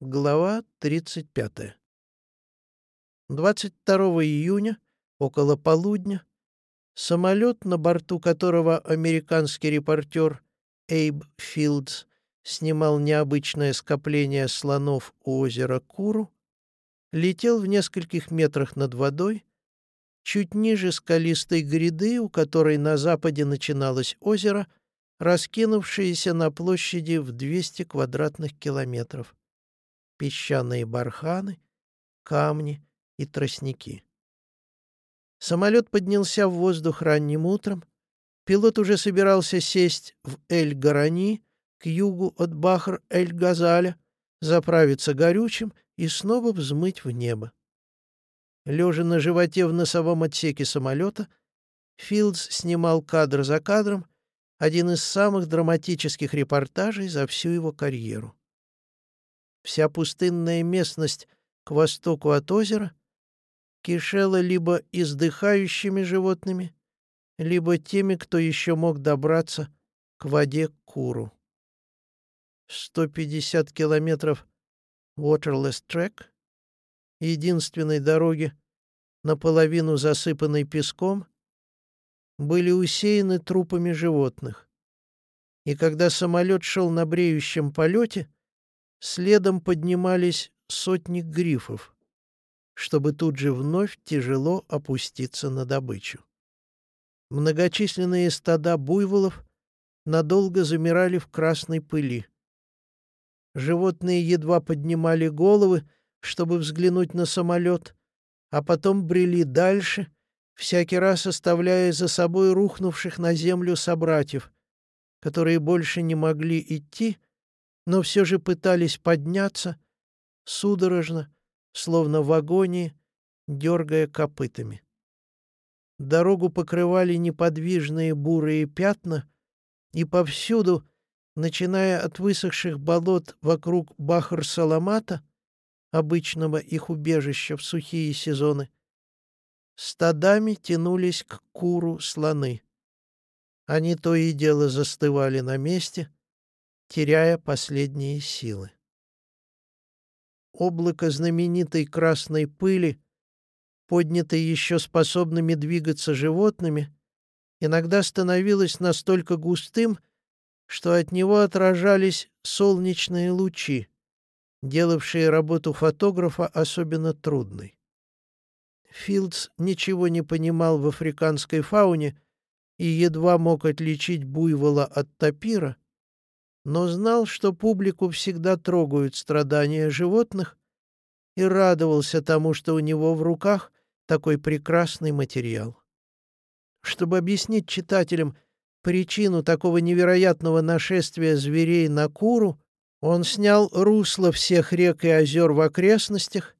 Глава 35. 22 июня, около полудня, самолет, на борту которого американский репортер Эйб Филдс снимал необычное скопление слонов у озера Куру, летел в нескольких метрах над водой, чуть ниже скалистой гряды, у которой на западе начиналось озеро, раскинувшееся на площади в 200 квадратных километров песчаные барханы, камни и тростники. Самолет поднялся в воздух ранним утром. Пилот уже собирался сесть в Эль-Гарани к югу от Бахр-Эль-Газаля, заправиться горючим и снова взмыть в небо. Лежа на животе в носовом отсеке самолета, Филдс снимал кадр за кадром один из самых драматических репортажей за всю его карьеру. Вся пустынная местность к востоку от озера кишела либо издыхающими животными, либо теми, кто еще мог добраться к воде Куру. 150 километров Waterless Track, единственной дороги, наполовину засыпанной песком, были усеяны трупами животных. И когда самолет шел на бреющем полете, Следом поднимались сотни грифов, чтобы тут же вновь тяжело опуститься на добычу. Многочисленные стада буйволов надолго замирали в красной пыли. Животные едва поднимали головы, чтобы взглянуть на самолет, а потом брели дальше, всякий раз оставляя за собой рухнувших на землю собратьев, которые больше не могли идти, но все же пытались подняться, судорожно, словно в агонии, дергая копытами. Дорогу покрывали неподвижные бурые пятна, и повсюду, начиная от высохших болот вокруг Бахар-Саламата, обычного их убежища в сухие сезоны, стадами тянулись к Куру слоны. Они то и дело застывали на месте — теряя последние силы. Облако знаменитой красной пыли, поднятое еще способными двигаться животными, иногда становилось настолько густым, что от него отражались солнечные лучи, делавшие работу фотографа особенно трудной. Филдс ничего не понимал в африканской фауне и едва мог отличить буйвола от тапира, но знал, что публику всегда трогают страдания животных, и радовался тому, что у него в руках такой прекрасный материал. Чтобы объяснить читателям причину такого невероятного нашествия зверей на Куру, он снял русло всех рек и озер в окрестностях,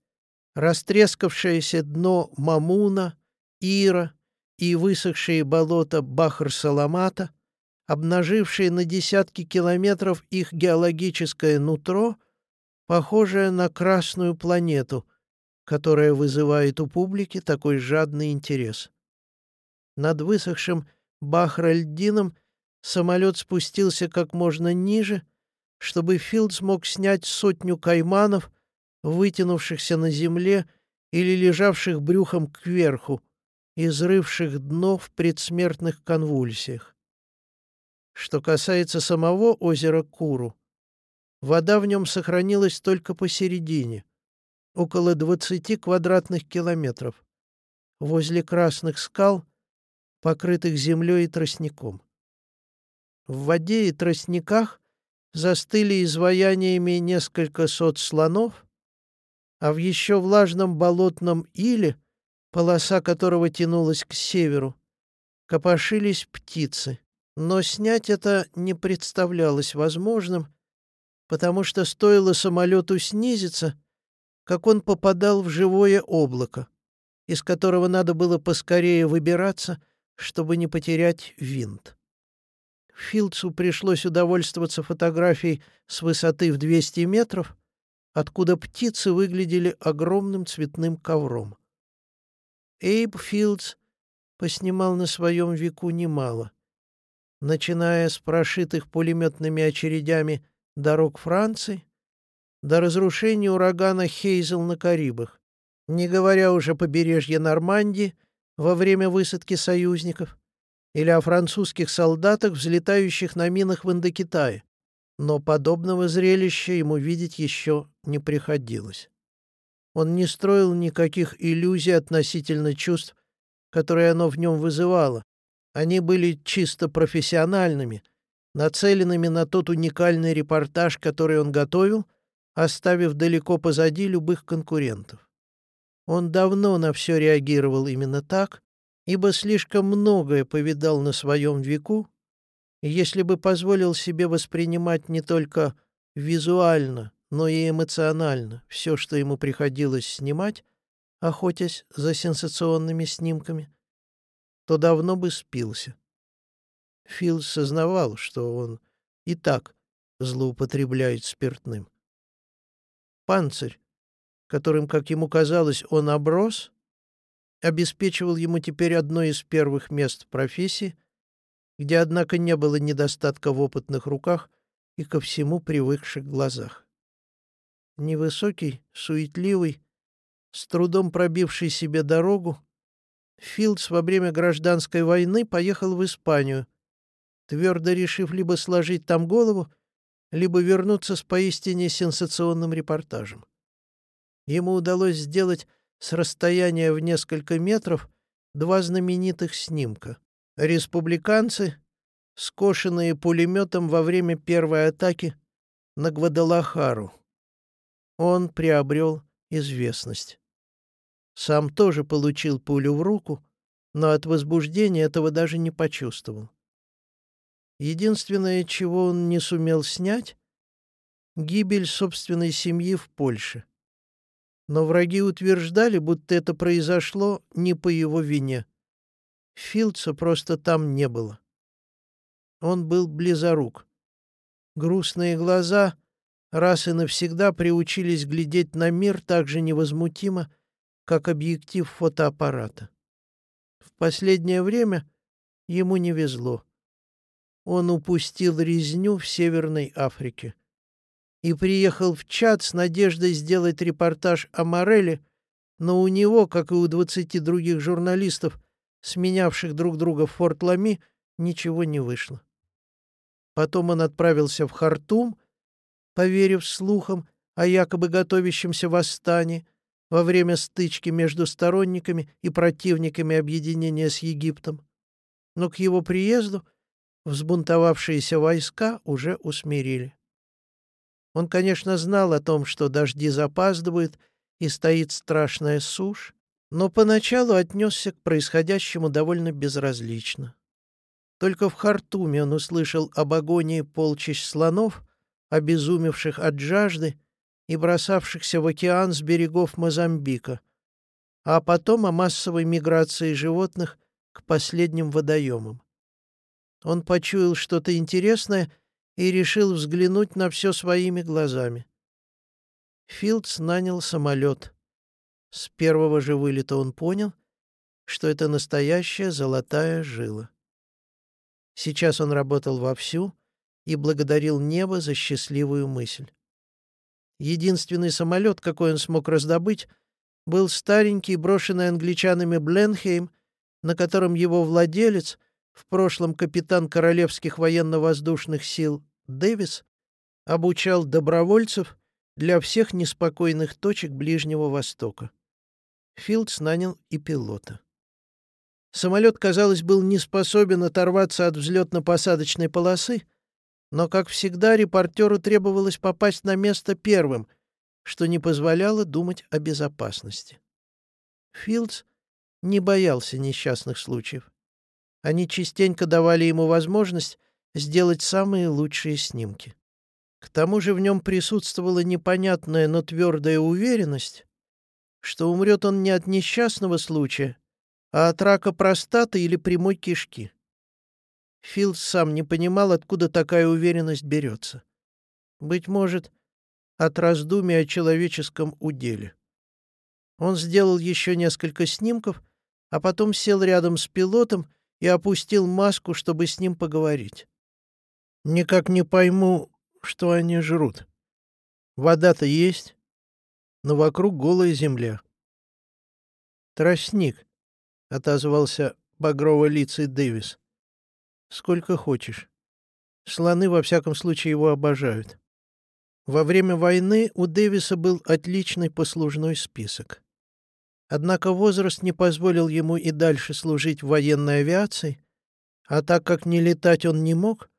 растрескавшееся дно Мамуна, Ира и высохшие болота Бахр-Саламата, обнажившие на десятки километров их геологическое нутро, похожее на красную планету, которая вызывает у публики такой жадный интерес. Над высохшим Бахральдином самолет спустился как можно ниже, чтобы Филд смог снять сотню кайманов, вытянувшихся на земле или лежавших брюхом кверху, изрывших дно в предсмертных конвульсиях. Что касается самого озера Куру, вода в нем сохранилась только посередине, около 20 квадратных километров, возле красных скал, покрытых землей и тростником. В воде и тростниках застыли изваяниями несколько сот слонов, а в еще влажном болотном иле, полоса которого тянулась к северу, копошились птицы. Но снять это не представлялось возможным, потому что стоило самолету снизиться, как он попадал в живое облако, из которого надо было поскорее выбираться, чтобы не потерять винт. Филдсу пришлось удовольствоваться фотографией с высоты в 200 метров, откуда птицы выглядели огромным цветным ковром. Эйб Филдс поснимал на своем веку немало начиная с прошитых пулеметными очередями дорог Франции, до разрушения урагана Хейзел на Карибах, не говоря уже о побережье Нормандии во время высадки союзников или о французских солдатах, взлетающих на минах в Индокитае. Но подобного зрелища ему видеть еще не приходилось. Он не строил никаких иллюзий относительно чувств, которые оно в нем вызывало. Они были чисто профессиональными, нацеленными на тот уникальный репортаж, который он готовил, оставив далеко позади любых конкурентов. Он давно на все реагировал именно так, ибо слишком многое повидал на своем веку, и если бы позволил себе воспринимать не только визуально, но и эмоционально все, что ему приходилось снимать, охотясь за сенсационными снимками, то давно бы спился. Фил сознавал, что он и так злоупотребляет спиртным. Панцирь, которым, как ему казалось, он оброс, обеспечивал ему теперь одно из первых мест в профессии, где, однако, не было недостатка в опытных руках и ко всему привыкших глазах. Невысокий, суетливый, с трудом пробивший себе дорогу, Филдс во время гражданской войны поехал в Испанию, твердо решив либо сложить там голову, либо вернуться с поистине сенсационным репортажем. Ему удалось сделать с расстояния в несколько метров два знаменитых снимка. Республиканцы, скошенные пулеметом во время первой атаки на Гвадалахару. Он приобрел известность. Сам тоже получил пулю в руку, но от возбуждения этого даже не почувствовал. Единственное, чего он не сумел снять — гибель собственной семьи в Польше. Но враги утверждали, будто это произошло не по его вине. Филдса просто там не было. Он был близорук. Грустные глаза раз и навсегда приучились глядеть на мир так же невозмутимо, как объектив фотоаппарата. В последнее время ему не везло. Он упустил резню в Северной Африке и приехал в чат с надеждой сделать репортаж о Мореле, но у него, как и у двадцати других журналистов, сменявших друг друга в Форт Лами, ничего не вышло. Потом он отправился в Хартум, поверив слухам о якобы готовящемся восстании, во время стычки между сторонниками и противниками объединения с Египтом. Но к его приезду взбунтовавшиеся войска уже усмирили. Он, конечно, знал о том, что дожди запаздывают и стоит страшная сушь, но поначалу отнесся к происходящему довольно безразлично. Только в Хартуме он услышал об агонии полчищ слонов, обезумевших от жажды и бросавшихся в океан с берегов Мозамбика, а потом о массовой миграции животных к последним водоемам. Он почуял что-то интересное и решил взглянуть на все своими глазами. Филдс нанял самолет. С первого же вылета он понял, что это настоящая золотая жила. Сейчас он работал вовсю и благодарил небо за счастливую мысль. Единственный самолет, какой он смог раздобыть, был старенький, брошенный англичанами Бленхейм, на котором его владелец, в прошлом капитан Королевских военно-воздушных сил Дэвис, обучал добровольцев для всех неспокойных точек Ближнего Востока. Филдс нанял и пилота. Самолет, казалось, был не способен оторваться от взлетно-посадочной полосы, но, как всегда, репортеру требовалось попасть на место первым, что не позволяло думать о безопасности. Филдс не боялся несчастных случаев. Они частенько давали ему возможность сделать самые лучшие снимки. К тому же в нем присутствовала непонятная, но твердая уверенность, что умрет он не от несчастного случая, а от рака простаты или прямой кишки. Фил сам не понимал, откуда такая уверенность берется. Быть может, от раздумий о человеческом уделе. Он сделал еще несколько снимков, а потом сел рядом с пилотом и опустил маску, чтобы с ним поговорить. «Никак не пойму, что они жрут. Вода-то есть, но вокруг голая земля. «Тростник», — отозвался багрово-лицый Дэвис. «Сколько хочешь. Слоны, во всяком случае, его обожают». Во время войны у Дэвиса был отличный послужной список. Однако возраст не позволил ему и дальше служить в военной авиации, а так как не летать он не мог,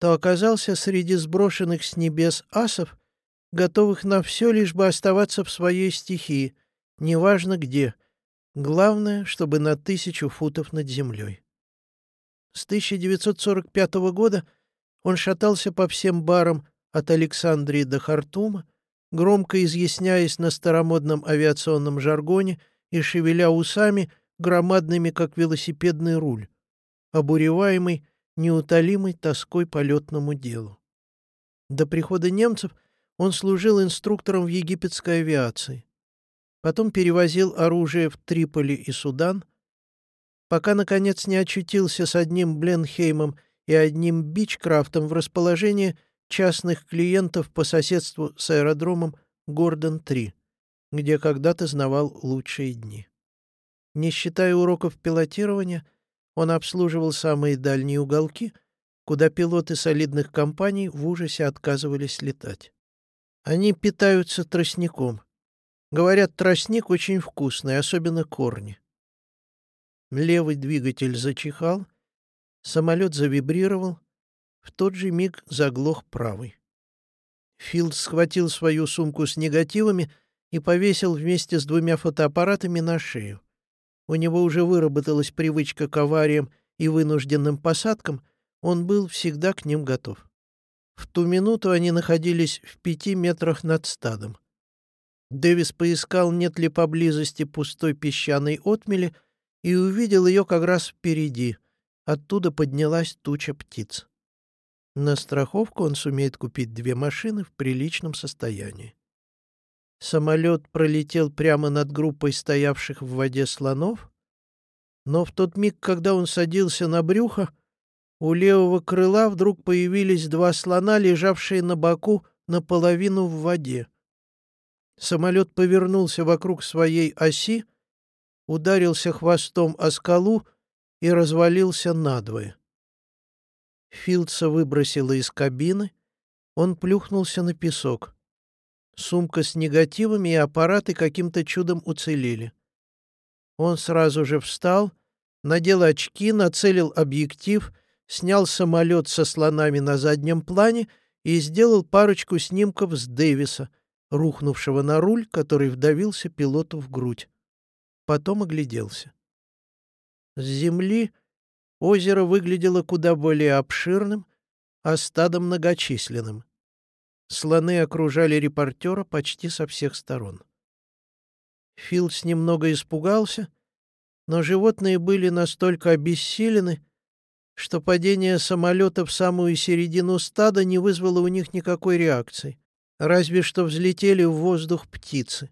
то оказался среди сброшенных с небес асов, готовых на все, лишь бы оставаться в своей стихии, неважно где, главное, чтобы на тысячу футов над землей. С 1945 года он шатался по всем барам от Александрии до Хартума, громко изъясняясь на старомодном авиационном жаргоне и шевеля усами, громадными, как велосипедный руль, обуреваемый неутолимой тоской по летному делу. До прихода немцев он служил инструктором в египетской авиации. Потом перевозил оружие в Триполи и Судан, пока, наконец, не очутился с одним Бленхеймом и одним Бичкрафтом в расположении частных клиентов по соседству с аэродромом Гордон-3, где когда-то знавал лучшие дни. Не считая уроков пилотирования, он обслуживал самые дальние уголки, куда пилоты солидных компаний в ужасе отказывались летать. Они питаются тростником. Говорят, тростник очень вкусный, особенно корни. Левый двигатель зачихал, самолет завибрировал, в тот же миг заглох правый. Филд схватил свою сумку с негативами и повесил вместе с двумя фотоаппаратами на шею. У него уже выработалась привычка к авариям и вынужденным посадкам, он был всегда к ним готов. В ту минуту они находились в пяти метрах над стадом. Дэвис поискал, нет ли поблизости пустой песчаной отмели, и увидел ее как раз впереди. Оттуда поднялась туча птиц. На страховку он сумеет купить две машины в приличном состоянии. Самолет пролетел прямо над группой стоявших в воде слонов, но в тот миг, когда он садился на брюхо, у левого крыла вдруг появились два слона, лежавшие на боку наполовину в воде. Самолет повернулся вокруг своей оси, ударился хвостом о скалу и развалился надвое. Филдса выбросило из кабины, он плюхнулся на песок. Сумка с негативами и аппараты каким-то чудом уцелели. Он сразу же встал, надел очки, нацелил объектив, снял самолет со слонами на заднем плане и сделал парочку снимков с Дэвиса, рухнувшего на руль, который вдавился пилоту в грудь. Потом огляделся. С земли Озеро выглядело куда более обширным, а стадо многочисленным. Слоны окружали репортера почти со всех сторон. Филдс немного испугался, но животные были настолько обессилены, что падение самолета в самую середину стада не вызвало у них никакой реакции, разве что взлетели в воздух птицы,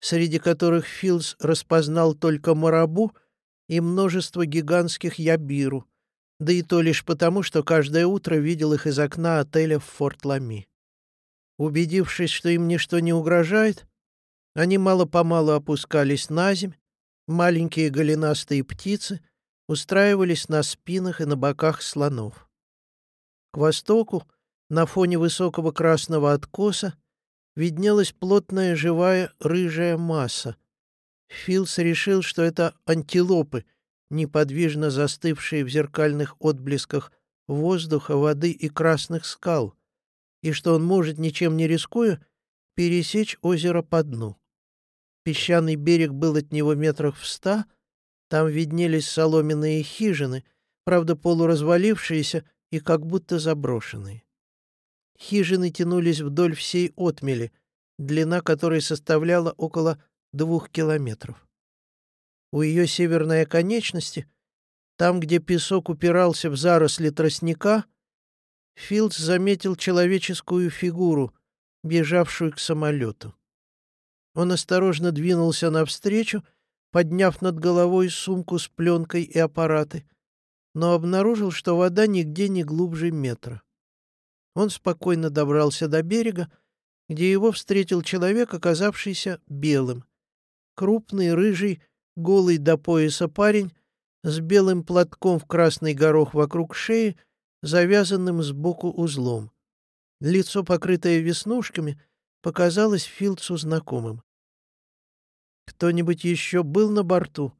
среди которых Филдс распознал только марабу — и множество гигантских ябиру, да и то лишь потому, что каждое утро видел их из окна отеля в Форт-Лами. Убедившись, что им ничто не угрожает, они мало-помалу опускались на земь, маленькие голенастые птицы устраивались на спинах и на боках слонов. К востоку, на фоне высокого красного откоса, виднелась плотная живая рыжая масса — Филс решил, что это антилопы, неподвижно застывшие в зеркальных отблесках воздуха, воды и красных скал, и что он может, ничем не рискуя, пересечь озеро по дну. Песчаный берег был от него метрах в ста, там виднелись соломенные хижины, правда полуразвалившиеся и как будто заброшенные. Хижины тянулись вдоль всей отмели, длина которой составляла около двух километров. У ее северной оконечности, там, где песок упирался в заросли тростника, Филдс заметил человеческую фигуру, бежавшую к самолету. Он осторожно двинулся навстречу, подняв над головой сумку с пленкой и аппараты, но обнаружил, что вода нигде не глубже метра. Он спокойно добрался до берега где его встретил человек, оказавшийся белым. Крупный, рыжий, голый до пояса парень с белым платком в красный горох вокруг шеи, завязанным сбоку узлом. Лицо, покрытое веснушками, показалось Филдсу знакомым. «Кто-нибудь еще был на борту?»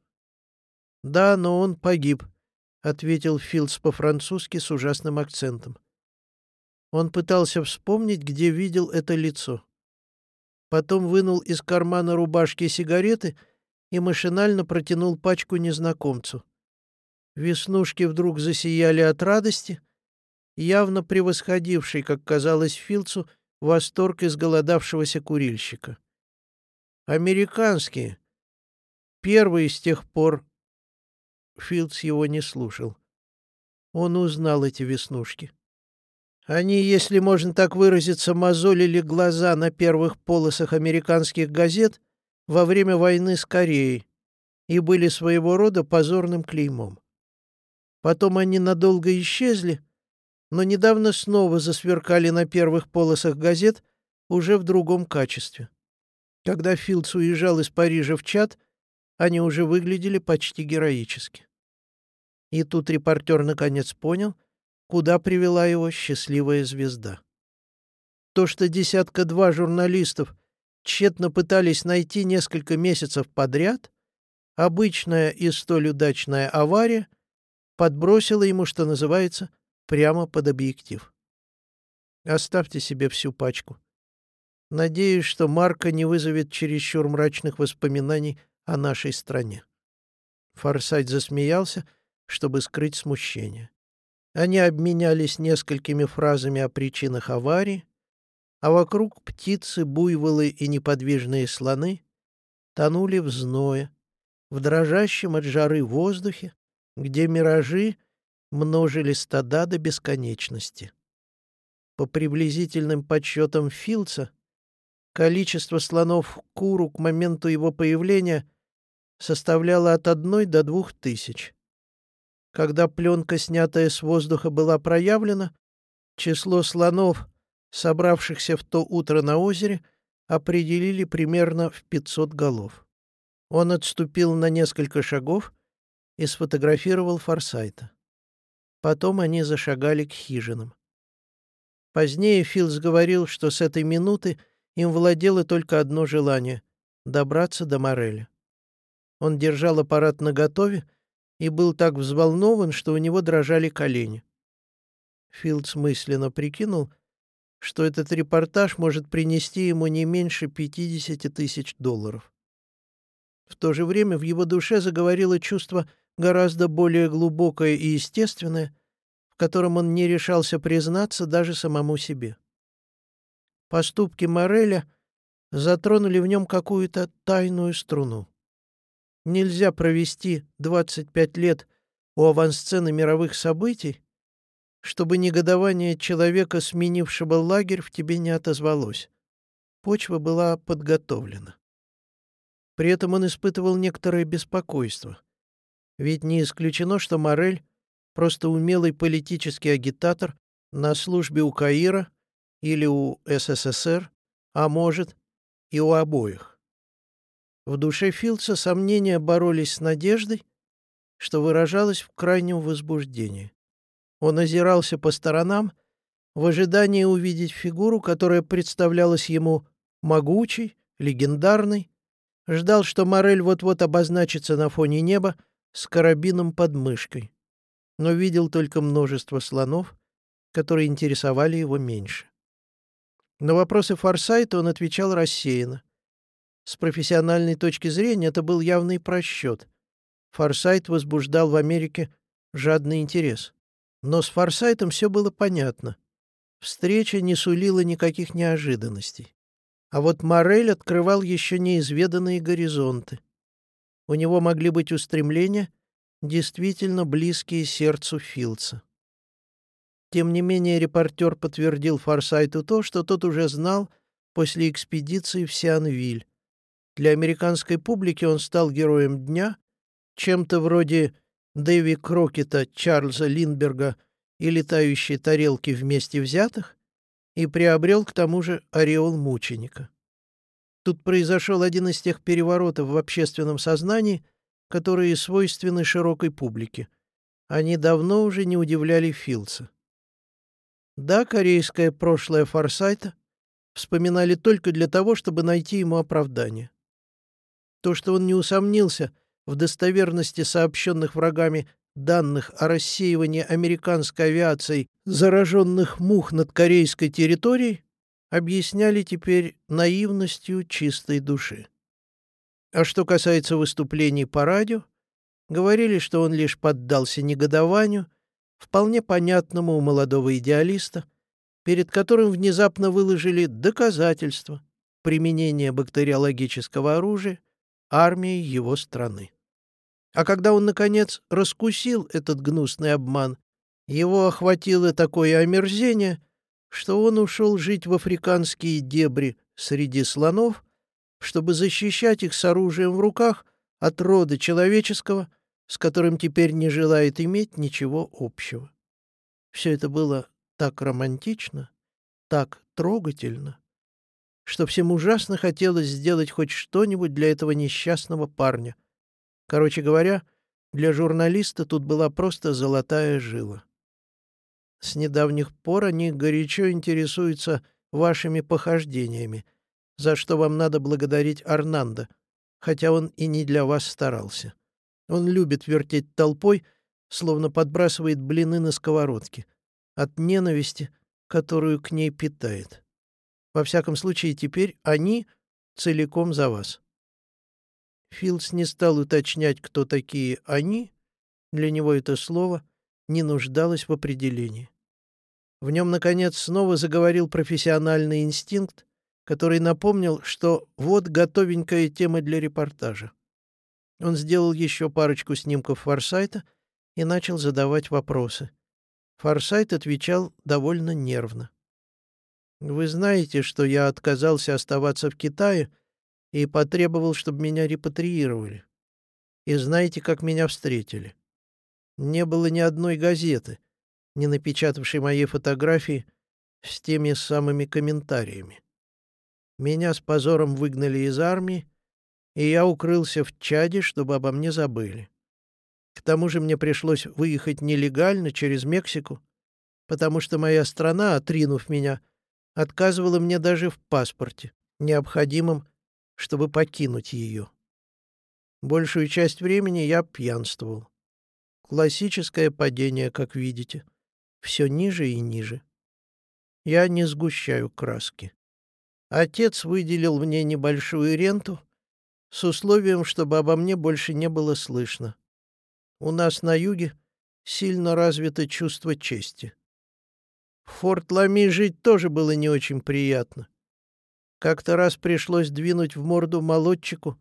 «Да, но он погиб», — ответил Филдс по-французски с ужасным акцентом. Он пытался вспомнить, где видел это лицо. Потом вынул из кармана рубашки сигареты и машинально протянул пачку незнакомцу. Веснушки вдруг засияли от радости, явно превосходивший, как казалось Филцу, восторг изголодавшегося курильщика. «Американские. Первые с тех пор...» Филдс его не слушал. Он узнал эти веснушки. Они, если можно так выразиться, мозолили глаза на первых полосах американских газет во время войны с Кореей и были своего рода позорным клеймом. Потом они надолго исчезли, но недавно снова засверкали на первых полосах газет уже в другом качестве. Когда Филдс уезжал из Парижа в чат, они уже выглядели почти героически. И тут репортер наконец понял, куда привела его счастливая звезда. То, что десятка-два журналистов тщетно пытались найти несколько месяцев подряд, обычная и столь удачная авария, подбросила ему, что называется, прямо под объектив. Оставьте себе всю пачку. Надеюсь, что Марка не вызовет чересчур мрачных воспоминаний о нашей стране. Форсайт засмеялся, чтобы скрыть смущение. Они обменялись несколькими фразами о причинах аварии, а вокруг птицы, буйволы и неподвижные слоны тонули в зное, в дрожащем от жары воздухе, где миражи множили стада до бесконечности. По приблизительным подсчетам Филдса, количество слонов Куру к моменту его появления составляло от одной до двух тысяч. Когда пленка, снятая с воздуха, была проявлена, число слонов, собравшихся в то утро на озере, определили примерно в 500 голов. Он отступил на несколько шагов и сфотографировал Форсайта. Потом они зашагали к хижинам. Позднее Филс говорил, что с этой минуты им владело только одно желание — добраться до Мореля. Он держал аппарат наготове и был так взволнован, что у него дрожали колени. Филдс мысленно прикинул, что этот репортаж может принести ему не меньше 50 тысяч долларов. В то же время в его душе заговорило чувство гораздо более глубокое и естественное, в котором он не решался признаться даже самому себе. Поступки Мореля затронули в нем какую-то тайную струну. Нельзя провести 25 лет у авансцены мировых событий, чтобы негодование человека, сменившего лагерь, в тебе не отозвалось. Почва была подготовлена. При этом он испытывал некоторое беспокойство. Ведь не исключено, что Морель — просто умелый политический агитатор на службе у Каира или у СССР, а может, и у обоих. В душе Филдса сомнения боролись с надеждой, что выражалось в крайнем возбуждении. Он озирался по сторонам в ожидании увидеть фигуру, которая представлялась ему могучей, легендарной, ждал, что Морель вот-вот обозначится на фоне неба, с карабином под мышкой, но видел только множество слонов, которые интересовали его меньше. На вопросы Форсайта он отвечал рассеянно. С профессиональной точки зрения это был явный просчет. Форсайт возбуждал в Америке жадный интерес. Но с Форсайтом все было понятно. Встреча не сулила никаких неожиданностей. А вот Морель открывал еще неизведанные горизонты. У него могли быть устремления, действительно близкие сердцу Филдса. Тем не менее, репортер подтвердил Форсайту то, что тот уже знал после экспедиции в Сианвиль. Для американской публики он стал героем дня, чем-то вроде Дэви Крокета, Чарльза Линдберга и летающей тарелки вместе взятых, и приобрел к тому же ореол мученика. Тут произошел один из тех переворотов в общественном сознании, которые свойственны широкой публике. Они давно уже не удивляли Филдса. Да, корейское прошлое Форсайта вспоминали только для того, чтобы найти ему оправдание. То, что он не усомнился в достоверности сообщенных врагами данных о рассеивании американской авиацией зараженных мух над корейской территорией, объясняли теперь наивностью чистой души. А что касается выступлений по радио, говорили, что он лишь поддался негодованию, вполне понятному у молодого идеалиста, перед которым внезапно выложили доказательства применения бактериологического оружия армией его страны. А когда он, наконец, раскусил этот гнусный обман, его охватило такое омерзение, что он ушел жить в африканские дебри среди слонов, чтобы защищать их с оружием в руках от рода человеческого, с которым теперь не желает иметь ничего общего. Все это было так романтично, так трогательно, что всем ужасно хотелось сделать хоть что-нибудь для этого несчастного парня. Короче говоря, для журналиста тут была просто золотая жила. С недавних пор они горячо интересуются вашими похождениями, за что вам надо благодарить Арнанда, хотя он и не для вас старался. Он любит вертеть толпой, словно подбрасывает блины на сковородке, от ненависти, которую к ней питает. Во всяком случае, теперь они целиком за вас. Филдс не стал уточнять, кто такие «они», для него это слово не нуждалось в определении. В нем, наконец, снова заговорил профессиональный инстинкт, который напомнил, что вот готовенькая тема для репортажа. Он сделал еще парочку снимков Форсайта и начал задавать вопросы. Форсайт отвечал довольно нервно. «Вы знаете, что я отказался оставаться в Китае и потребовал, чтобы меня репатриировали. И знаете, как меня встретили? Не было ни одной газеты, не напечатавшей моей фотографии с теми самыми комментариями. Меня с позором выгнали из армии, и я укрылся в Чаде, чтобы обо мне забыли. К тому же мне пришлось выехать нелегально через Мексику, потому что моя страна, отринув меня, отказывала мне даже в паспорте, необходимом, чтобы покинуть ее. Большую часть времени я пьянствовал. Классическое падение, как видите. Все ниже и ниже. Я не сгущаю краски. Отец выделил мне небольшую ренту, с условием, чтобы обо мне больше не было слышно. У нас на юге сильно развито чувство чести. В Форт Лами жить тоже было не очень приятно. Как-то раз пришлось двинуть в морду молодчику,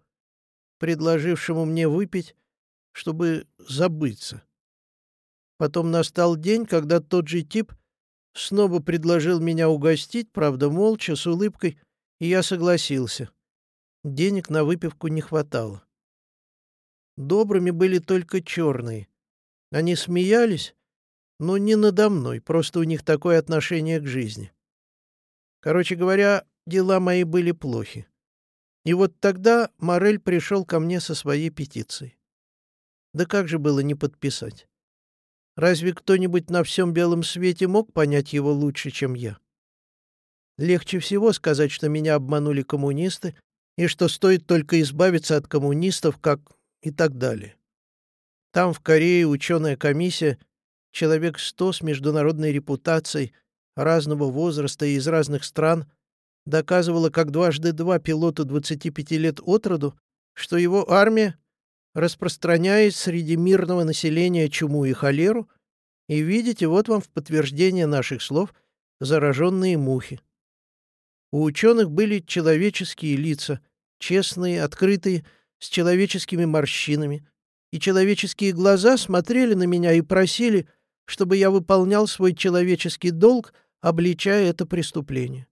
предложившему мне выпить, чтобы забыться. Потом настал день, когда тот же тип снова предложил меня угостить, правда, молча, с улыбкой, и я согласился. Денег на выпивку не хватало. Добрыми были только черные. Они смеялись, но не надо мной, просто у них такое отношение к жизни. Короче говоря, дела мои были плохи. И вот тогда Морель пришел ко мне со своей петицией. Да как же было не подписать? Разве кто-нибудь на всем белом свете мог понять его лучше, чем я? Легче всего сказать, что меня обманули коммунисты, и что стоит только избавиться от коммунистов, как и так далее. Там, в Корее, ученая комиссия, человек сто с международной репутацией, разного возраста и из разных стран, доказывала как дважды два пилоту 25 лет от роду, что его армия распространяет среди мирного населения чуму и холеру, и видите, вот вам в подтверждение наших слов зараженные мухи. У ученых были человеческие лица, честные, открытые, с человеческими морщинами, и человеческие глаза смотрели на меня и просили, чтобы я выполнял свой человеческий долг, обличая это преступление.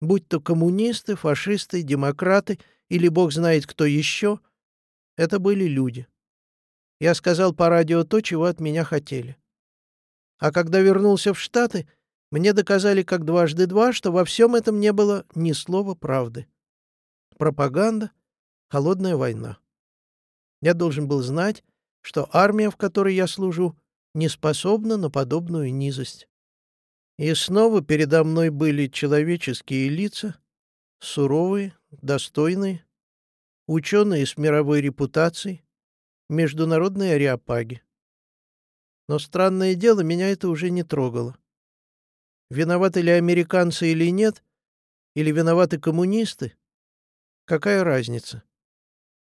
Будь то коммунисты, фашисты, демократы или бог знает кто еще, это были люди. Я сказал по радио то, чего от меня хотели. А когда вернулся в Штаты, Мне доказали как дважды два, что во всем этом не было ни слова правды. Пропаганда, холодная война. Я должен был знать, что армия, в которой я служу, не способна на подобную низость. И снова передо мной были человеческие лица, суровые, достойные, ученые с мировой репутацией, международные ариапаги. Но странное дело, меня это уже не трогало. Виноваты ли американцы или нет, или виноваты коммунисты, какая разница?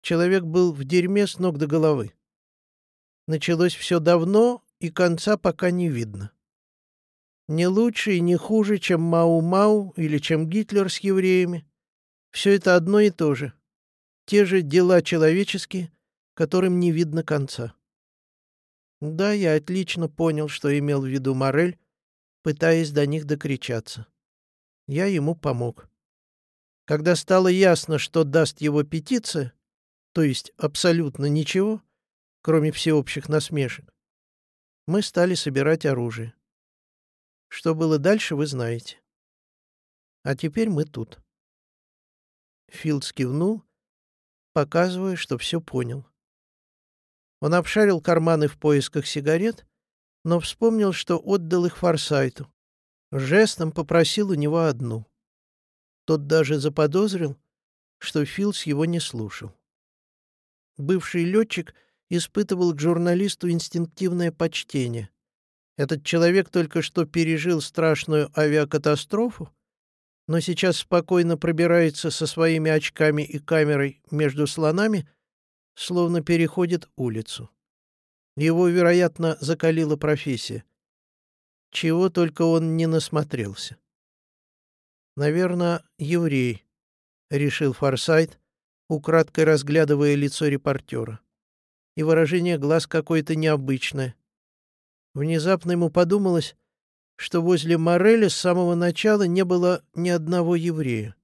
Человек был в дерьме с ног до головы. Началось все давно, и конца пока не видно. Не лучше и не хуже, чем Мау-Мау или чем Гитлер с евреями. Все это одно и то же. Те же дела человеческие, которым не видно конца. Да, я отлично понял, что имел в виду Морель, пытаясь до них докричаться. Я ему помог. Когда стало ясно, что даст его петиция, то есть абсолютно ничего, кроме всеобщих насмешек, мы стали собирать оружие. Что было дальше, вы знаете. А теперь мы тут. Филдс кивнул, показывая, что все понял. Он обшарил карманы в поисках сигарет, но вспомнил, что отдал их Форсайту. Жестом попросил у него одну. Тот даже заподозрил, что Филдс его не слушал. Бывший летчик испытывал к журналисту инстинктивное почтение. Этот человек только что пережил страшную авиакатастрофу, но сейчас спокойно пробирается со своими очками и камерой между слонами, словно переходит улицу. Его, вероятно, закалила профессия. Чего только он не насмотрелся. «Наверное, еврей», — решил Форсайт, украдкой разглядывая лицо репортера. И выражение глаз какое-то необычное, Внезапно ему подумалось, что возле Мореля с самого начала не было ни одного еврея.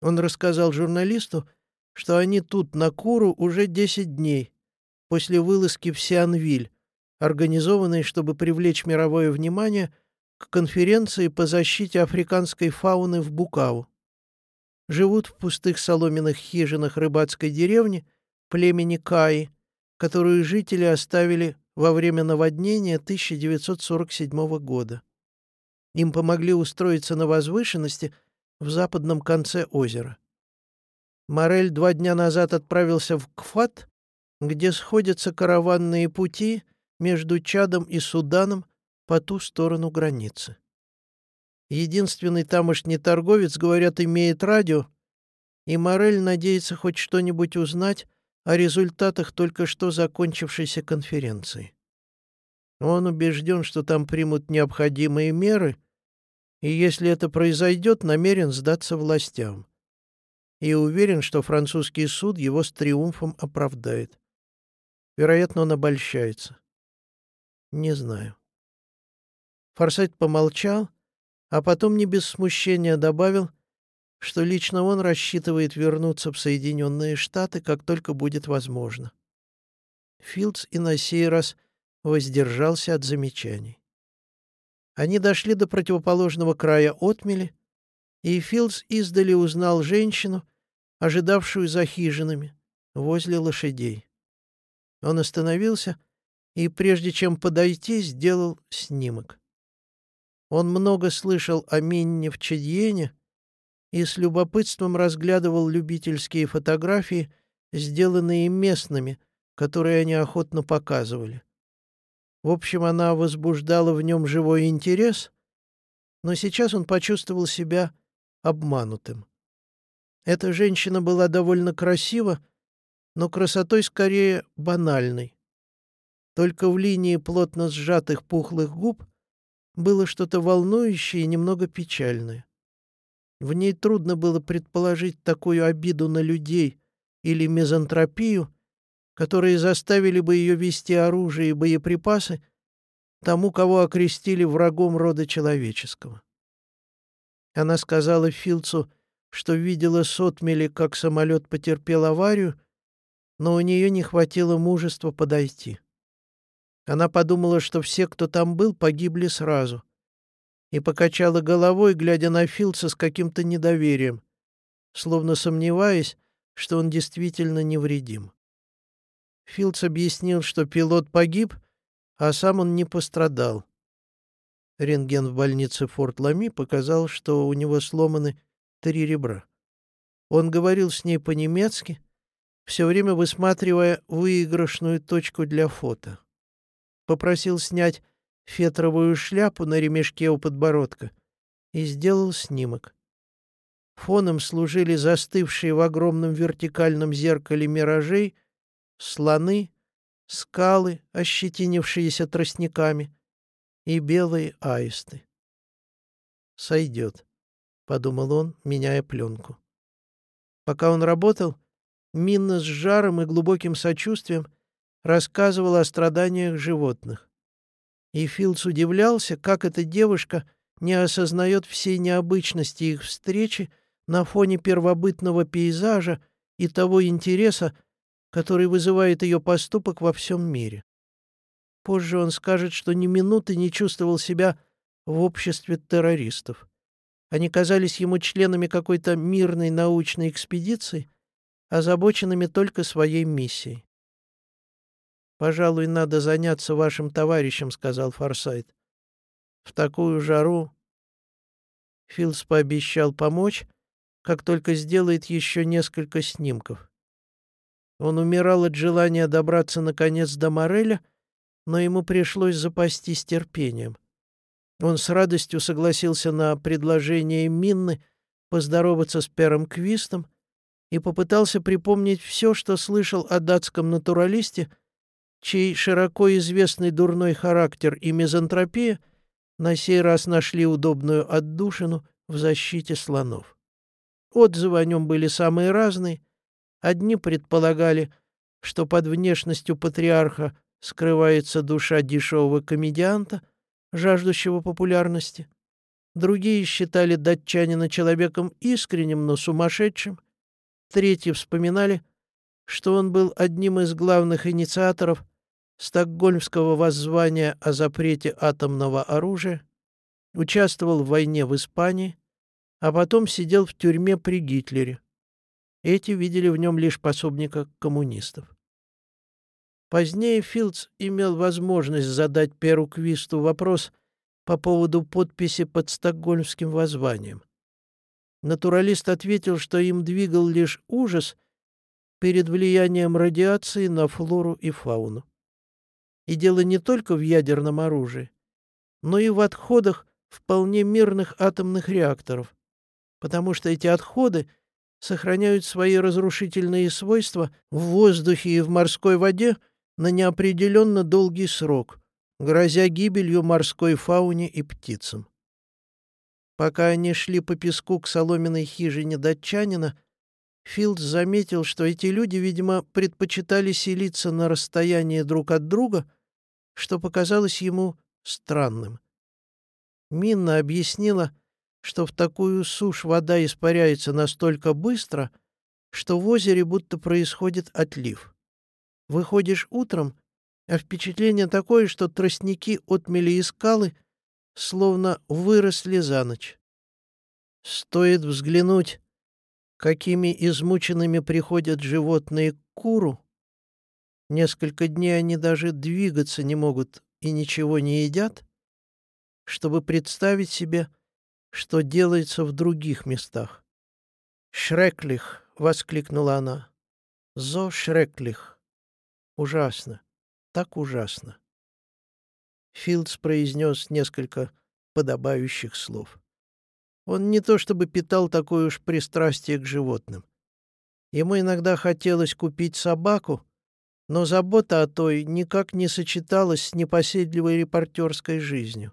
Он рассказал журналисту, что они тут, на Куру, уже 10 дней, после вылазки в Сианвиль, организованной, чтобы привлечь мировое внимание к конференции по защите африканской фауны в Букаву. Живут в пустых соломенных хижинах рыбацкой деревни племени Каи, которую жители оставили во время наводнения 1947 года. Им помогли устроиться на возвышенности в западном конце озера. Морель два дня назад отправился в Кфат, где сходятся караванные пути между Чадом и Суданом по ту сторону границы. Единственный тамошний торговец, говорят, имеет радио, и Морель надеется хоть что-нибудь узнать о результатах только что закончившейся конференции. Он убежден, что там примут необходимые меры, и если это произойдет, намерен сдаться властям. И уверен, что французский суд его с триумфом оправдает. Вероятно, он обольщается. Не знаю. Форсайт помолчал, а потом не без смущения добавил — что лично он рассчитывает вернуться в Соединенные Штаты, как только будет возможно. Филдс и на сей раз воздержался от замечаний. Они дошли до противоположного края отмели, и Филдс издали узнал женщину, ожидавшую за хижинами, возле лошадей. Он остановился и, прежде чем подойти, сделал снимок. Он много слышал о Минне в Чедьене, и с любопытством разглядывал любительские фотографии, сделанные местными, которые они охотно показывали. В общем, она возбуждала в нем живой интерес, но сейчас он почувствовал себя обманутым. Эта женщина была довольно красива, но красотой скорее банальной. Только в линии плотно сжатых пухлых губ было что-то волнующее и немного печальное. В ней трудно было предположить такую обиду на людей или мизантропию, которые заставили бы ее вести оружие и боеприпасы тому, кого окрестили врагом рода человеческого. Она сказала Филцу, что видела сотмели, как самолет потерпел аварию, но у нее не хватило мужества подойти. Она подумала, что все, кто там был, погибли сразу — и покачала головой, глядя на Филдса с каким-то недоверием, словно сомневаясь, что он действительно невредим. Филдс объяснил, что пилот погиб, а сам он не пострадал. Рентген в больнице Форт Лами показал, что у него сломаны три ребра. Он говорил с ней по-немецки, все время высматривая выигрышную точку для фото. Попросил снять фетровую шляпу на ремешке у подбородка и сделал снимок. Фоном служили застывшие в огромном вертикальном зеркале миражей слоны, скалы, ощетинившиеся тростниками, и белые аисты. «Сойдет», — подумал он, меняя пленку. Пока он работал, Минна с жаром и глубоким сочувствием рассказывала о страданиях животных. И Филдс удивлялся, как эта девушка не осознает всей необычности их встречи на фоне первобытного пейзажа и того интереса, который вызывает ее поступок во всем мире. Позже он скажет, что ни минуты не чувствовал себя в обществе террористов. Они казались ему членами какой-то мирной научной экспедиции, озабоченными только своей миссией. «Пожалуй, надо заняться вашим товарищем», — сказал Форсайт. «В такую жару...» Филдс пообещал помочь, как только сделает еще несколько снимков. Он умирал от желания добраться, наконец, до Мореля, но ему пришлось запастись терпением. Он с радостью согласился на предложение Минны поздороваться с Пером Квистом и попытался припомнить все, что слышал о датском натуралисте, чей широко известный дурной характер и мизантропия на сей раз нашли удобную отдушину в защите слонов. Отзывы о нем были самые разные. Одни предполагали, что под внешностью патриарха скрывается душа дешевого комедианта — жаждущего популярности. Другие считали датчанина человеком искренним, но сумасшедшим. Третьи вспоминали, что он был одним из главных инициаторов стокгольмского воззвания о запрете атомного оружия, участвовал в войне в Испании, а потом сидел в тюрьме при Гитлере. Эти видели в нем лишь пособника коммунистов. Позднее Филдс имел возможность задать Перу Квисту вопрос по поводу подписи под стокгольмским воззванием. Натуралист ответил, что им двигал лишь ужас перед влиянием радиации на флору и фауну. И дело не только в ядерном оружии, но и в отходах вполне мирных атомных реакторов, потому что эти отходы сохраняют свои разрушительные свойства в воздухе и в морской воде на неопределенно долгий срок, грозя гибелью морской фауне и птицам. Пока они шли по песку к соломенной хижине датчанина, Филдс заметил, что эти люди, видимо, предпочитали селиться на расстоянии друг от друга, что показалось ему странным. Минна объяснила, что в такую сушь вода испаряется настолько быстро, что в озере будто происходит отлив. Выходишь утром, а впечатление такое, что тростники отмели и скалы словно выросли за ночь. Стоит взглянуть, какими измученными приходят животные к куру. Несколько дней они даже двигаться не могут и ничего не едят, чтобы представить себе, что делается в других местах. «Шреклих!» — воскликнула она. «Зо Шреклих!» Ужасно. Так ужасно. Филдс произнес несколько подобающих слов. Он не то чтобы питал такое уж пристрастие к животным. Ему иногда хотелось купить собаку, но забота о той никак не сочеталась с непоседливой репортерской жизнью.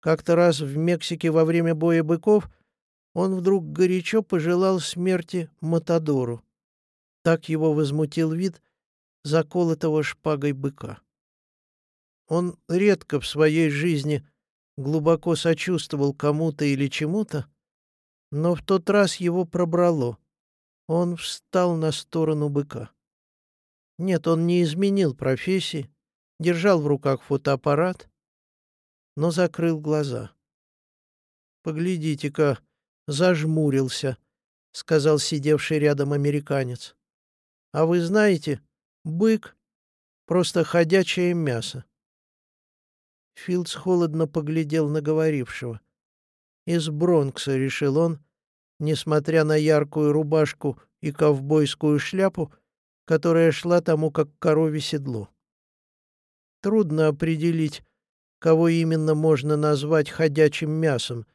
Как-то раз в Мексике во время боя быков он вдруг горячо пожелал смерти Матадору. Так его возмутил вид, заколотого шпагой быка. Он редко в своей жизни глубоко сочувствовал кому-то или чему-то, но в тот раз его пробрало. Он встал на сторону быка. Нет, он не изменил профессии, держал в руках фотоаппарат, но закрыл глаза. Поглядите-ка, зажмурился, — сказал сидевший рядом американец. А вы знаете, бык — просто ходячее мясо. Филдс холодно поглядел на говорившего. Из Бронкса, решил он, несмотря на яркую рубашку и ковбойскую шляпу, которая шла тому как корове седло. Трудно определить, кого именно можно назвать ходячим мясом,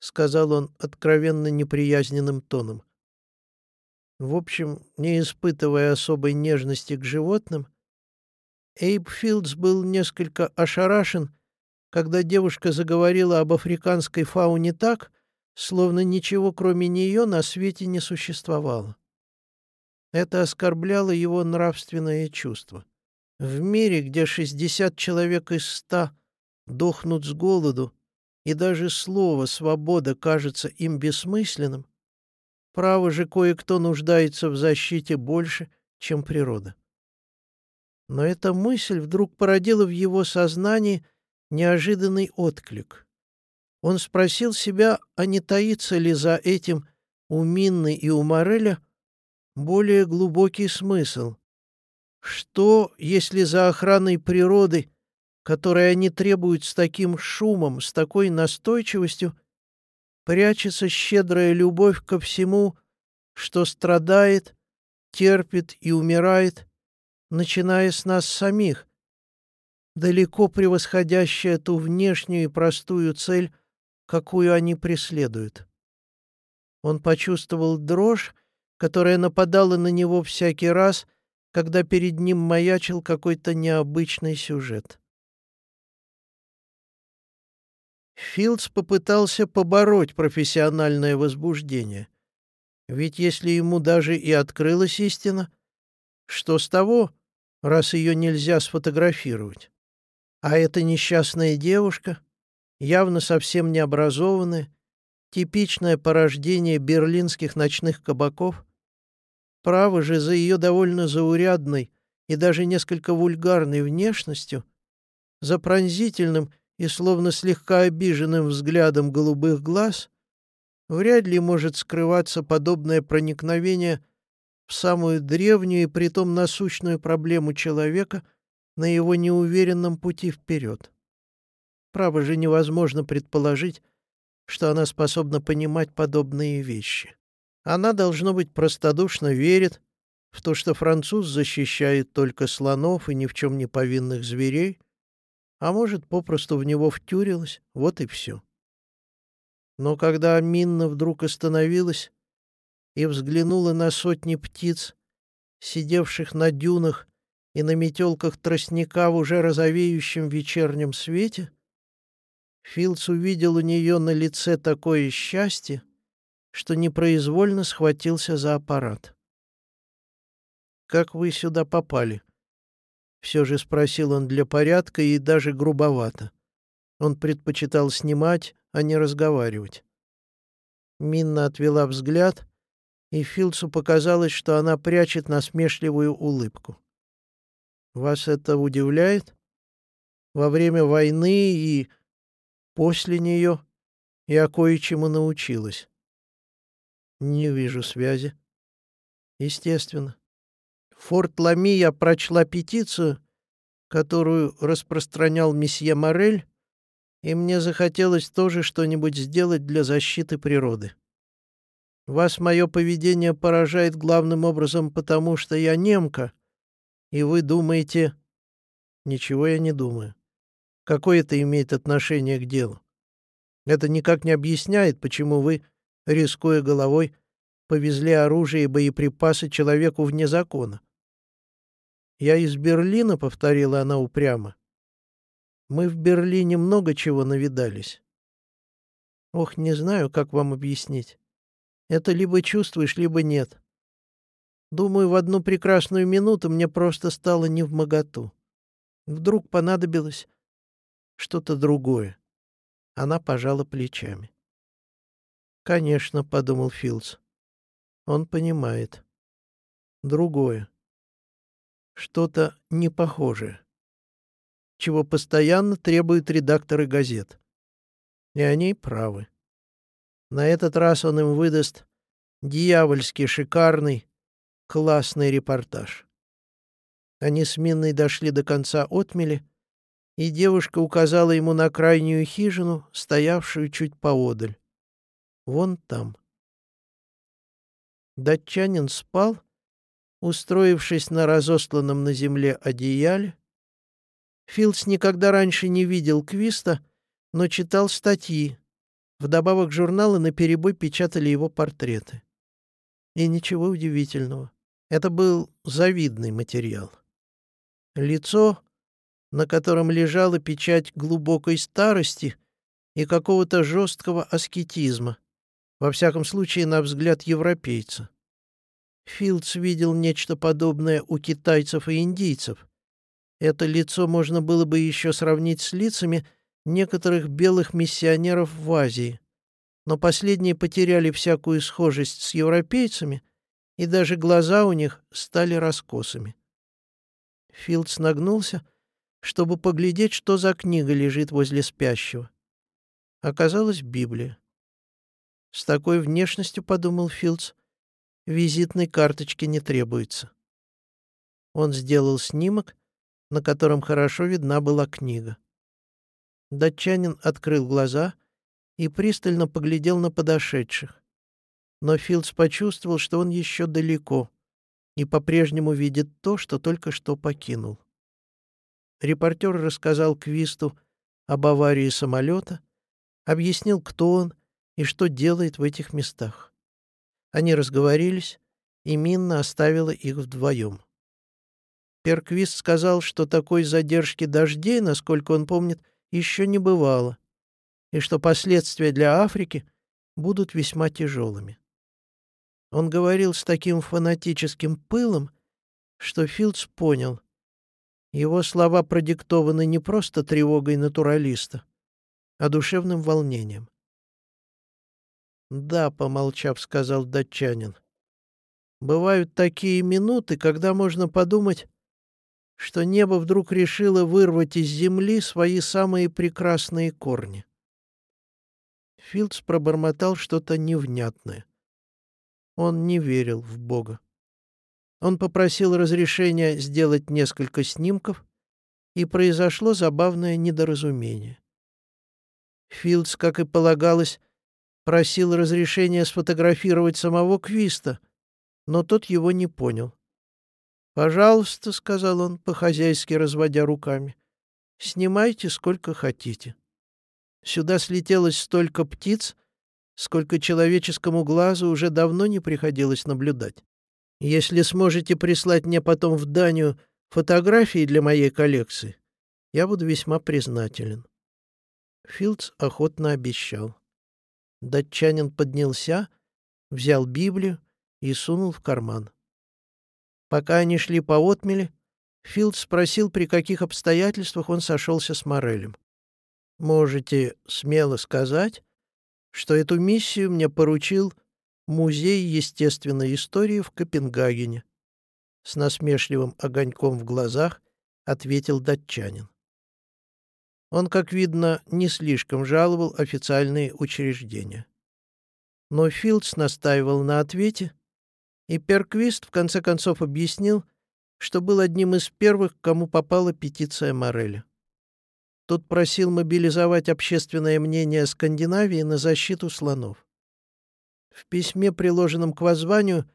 сказал он откровенно неприязненным тоном. В общем, не испытывая особой нежности к животным, Эйб Филдс был несколько ошарашен, когда девушка заговорила об африканской фауне так, словно ничего кроме нее на свете не существовало. Это оскорбляло его нравственное чувство. В мире, где 60 человек из 100 дохнут с голоду, и даже слово «свобода» кажется им бессмысленным, право же кое-кто нуждается в защите больше, чем природа. Но эта мысль вдруг породила в его сознании неожиданный отклик. Он спросил себя, а не таится ли за этим у Минны и у Мореля более глубокий смысл, что, если за охраной природы, которой они требуют с таким шумом, с такой настойчивостью, прячется щедрая любовь ко всему, что страдает, терпит и умирает, начиная с нас самих, далеко превосходящая ту внешнюю и простую цель, какую они преследуют. Он почувствовал дрожь, которая нападала на него всякий раз, когда перед ним маячил какой-то необычный сюжет. Филдс попытался побороть профессиональное возбуждение. Ведь если ему даже и открылась истина, что с того, раз ее нельзя сфотографировать? А эта несчастная девушка, явно совсем необразованная, типичное порождение берлинских ночных кабаков, Право же за ее довольно заурядной и даже несколько вульгарной внешностью, за пронзительным и словно слегка обиженным взглядом голубых глаз, вряд ли может скрываться подобное проникновение в самую древнюю и притом насущную проблему человека на его неуверенном пути вперед. Право же невозможно предположить, что она способна понимать подобные вещи. Она, должно быть, простодушно верит в то, что француз защищает только слонов и ни в чем не повинных зверей, а может, попросту в него втюрилась, вот и все. Но когда Минна вдруг остановилась и взглянула на сотни птиц, сидевших на дюнах и на метелках тростника в уже розовеющем вечернем свете, Филдс увидел у нее на лице такое счастье, что непроизвольно схватился за аппарат. «Как вы сюда попали?» Все же спросил он для порядка и даже грубовато. Он предпочитал снимать, а не разговаривать. Минна отвела взгляд, и Филдсу показалось, что она прячет насмешливую улыбку. «Вас это удивляет? Во время войны и после нее я кое-чему научилась. Не вижу связи. Естественно. Форт Ламия прочла петицию, которую распространял месье Морель, и мне захотелось тоже что-нибудь сделать для защиты природы. Вас мое поведение поражает главным образом потому, что я немка, и вы думаете... Ничего я не думаю. Какое это имеет отношение к делу? Это никак не объясняет, почему вы рискуя головой, повезли оружие и боеприпасы человеку вне закона. «Я из Берлина», — повторила она упрямо. «Мы в Берлине много чего навидались». «Ох, не знаю, как вам объяснить. Это либо чувствуешь, либо нет. Думаю, в одну прекрасную минуту мне просто стало не в моготу. Вдруг понадобилось что-то другое». Она пожала плечами. «Конечно», — подумал Филдс. «Он понимает. Другое. Что-то непохожее. Чего постоянно требуют редакторы газет. И они правы. На этот раз он им выдаст дьявольски шикарный, классный репортаж. Они с Минной дошли до конца отмели, и девушка указала ему на крайнюю хижину, стоявшую чуть поодаль. Вон там. Датчанин спал, устроившись на разосланном на земле одеяле. Филдс никогда раньше не видел Квиста, но читал статьи. Вдобавок журналы наперебой печатали его портреты. И ничего удивительного. Это был завидный материал. Лицо, на котором лежала печать глубокой старости и какого-то жесткого аскетизма, во всяком случае, на взгляд европейца. Филдс видел нечто подобное у китайцев и индийцев. Это лицо можно было бы еще сравнить с лицами некоторых белых миссионеров в Азии, но последние потеряли всякую схожесть с европейцами, и даже глаза у них стали раскосыми. Филдс нагнулся, чтобы поглядеть, что за книга лежит возле спящего. Оказалась Библия. С такой внешностью, подумал Филдс, визитной карточки не требуется. Он сделал снимок, на котором хорошо видна была книга. Датчанин открыл глаза и пристально поглядел на подошедших. Но Филдс почувствовал, что он еще далеко и по-прежнему видит то, что только что покинул. Репортер рассказал Квисту об аварии самолета, объяснил, кто он и что делает в этих местах. Они разговорились, и Минна оставила их вдвоем. Перквист сказал, что такой задержки дождей, насколько он помнит, еще не бывало, и что последствия для Африки будут весьма тяжелыми. Он говорил с таким фанатическим пылом, что Филдс понял. Его слова продиктованы не просто тревогой натуралиста, а душевным волнением. «Да», — помолчав, сказал датчанин. «Бывают такие минуты, когда можно подумать, что небо вдруг решило вырвать из земли свои самые прекрасные корни». Филдс пробормотал что-то невнятное. Он не верил в Бога. Он попросил разрешения сделать несколько снимков, и произошло забавное недоразумение. Филдс, как и полагалось, просил разрешения сфотографировать самого Квиста, но тот его не понял. «Пожалуйста», — сказал он, по-хозяйски разводя руками, — «снимайте сколько хотите. Сюда слетелось столько птиц, сколько человеческому глазу уже давно не приходилось наблюдать. Если сможете прислать мне потом в Данию фотографии для моей коллекции, я буду весьма признателен». Филдс охотно обещал. Датчанин поднялся, взял Библию и сунул в карман. Пока они шли по отмели, Филд спросил, при каких обстоятельствах он сошелся с Морелем. «Можете смело сказать, что эту миссию мне поручил Музей естественной истории в Копенгагене. С насмешливым огоньком в глазах ответил датчанин. Он, как видно, не слишком жаловал официальные учреждения. Но Филдс настаивал на ответе, и Перквист в конце концов объяснил, что был одним из первых, кому попала петиция Мореля. Тот просил мобилизовать общественное мнение Скандинавии на защиту слонов. В письме, приложенном к воззванию,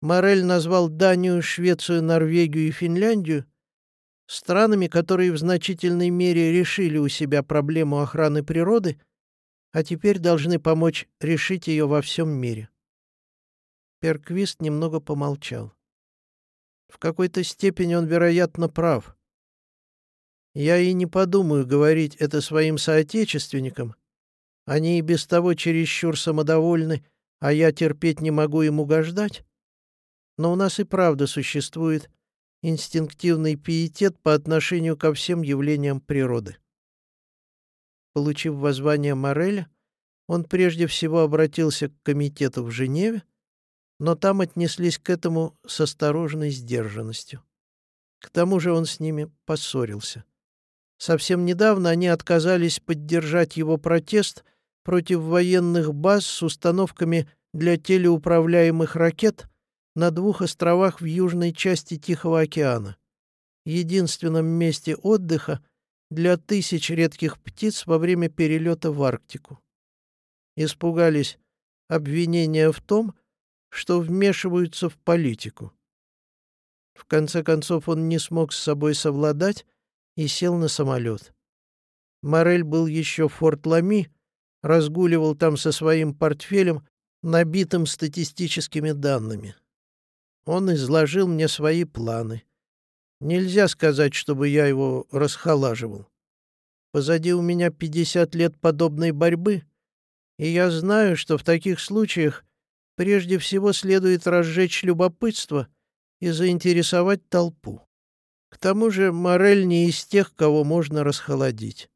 Морель назвал Данию, Швецию, Норвегию и Финляндию странами, которые в значительной мере решили у себя проблему охраны природы, а теперь должны помочь решить ее во всем мире. Перквист немного помолчал. В какой-то степени он, вероятно, прав. Я и не подумаю говорить это своим соотечественникам. Они и без того чересчур самодовольны, а я терпеть не могу им угождать. Но у нас и правда существует инстинктивный пиетет по отношению ко всем явлениям природы. Получив воззвание Мореля, он прежде всего обратился к комитету в Женеве, но там отнеслись к этому с осторожной сдержанностью. К тому же он с ними поссорился. Совсем недавно они отказались поддержать его протест против военных баз с установками для телеуправляемых ракет на двух островах в южной части Тихого океана, единственном месте отдыха для тысяч редких птиц во время перелета в Арктику. Испугались обвинения в том, что вмешиваются в политику. В конце концов он не смог с собой совладать и сел на самолет. Морель был еще в Форт-Лами, разгуливал там со своим портфелем, набитым статистическими данными. Он изложил мне свои планы. Нельзя сказать, чтобы я его расхолаживал. Позади у меня 50 лет подобной борьбы, и я знаю, что в таких случаях прежде всего следует разжечь любопытство и заинтересовать толпу. К тому же Морель не из тех, кого можно расхолодить.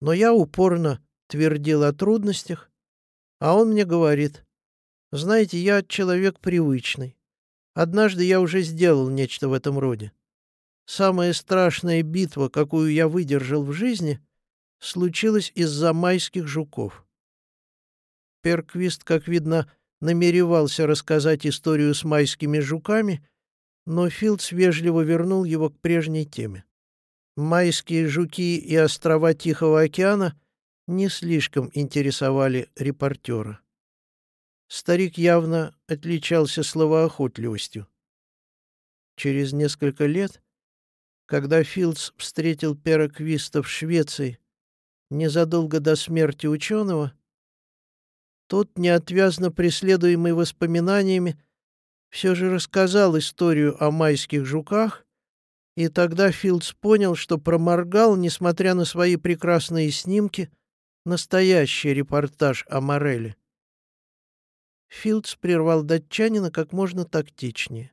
Но я упорно твердил о трудностях, а он мне говорит, «Знаете, я человек привычный. Однажды я уже сделал нечто в этом роде. Самая страшная битва, какую я выдержал в жизни, случилась из-за майских жуков. Перквист, как видно, намеревался рассказать историю с майскими жуками, но Филдс вежливо вернул его к прежней теме. Майские жуки и острова Тихого океана не слишком интересовали репортера. Старик явно отличался словоохотливостью. Через несколько лет, когда Филдс встретил Переквиста в Швеции незадолго до смерти ученого, тот, неотвязно преследуемый воспоминаниями, все же рассказал историю о майских жуках, и тогда Филдс понял, что проморгал, несмотря на свои прекрасные снимки, настоящий репортаж о Мореле. Филдс прервал датчанина как можно тактичнее.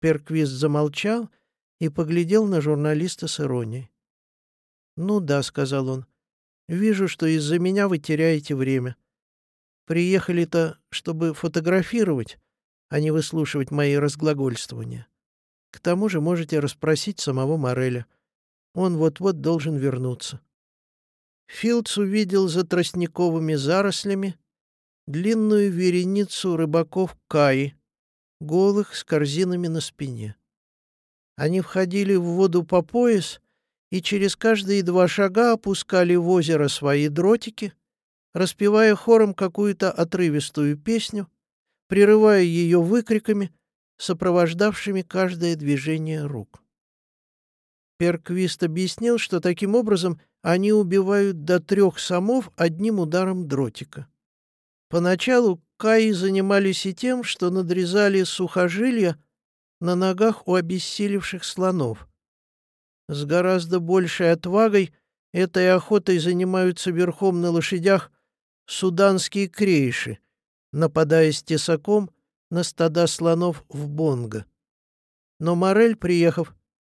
Перквист замолчал и поглядел на журналиста с иронией. «Ну да», — сказал он, — «вижу, что из-за меня вы теряете время. Приехали-то, чтобы фотографировать, а не выслушивать мои разглагольствования. К тому же можете расспросить самого Мореля. Он вот-вот должен вернуться. Филдс увидел за тростниковыми зарослями длинную вереницу рыбаков Каи, голых с корзинами на спине. Они входили в воду по пояс и через каждые два шага опускали в озеро свои дротики — распевая хором какую-то отрывистую песню, прерывая ее выкриками, сопровождавшими каждое движение рук. Перквист объяснил, что таким образом они убивают до трех самов одним ударом дротика. Поначалу Каи занимались и тем, что надрезали сухожилия на ногах у обессилевших слонов. С гораздо большей отвагой этой охотой занимаются верхом на лошадях суданские крейши, нападая с тесаком на стада слонов в Бонго. Но Морель, приехав,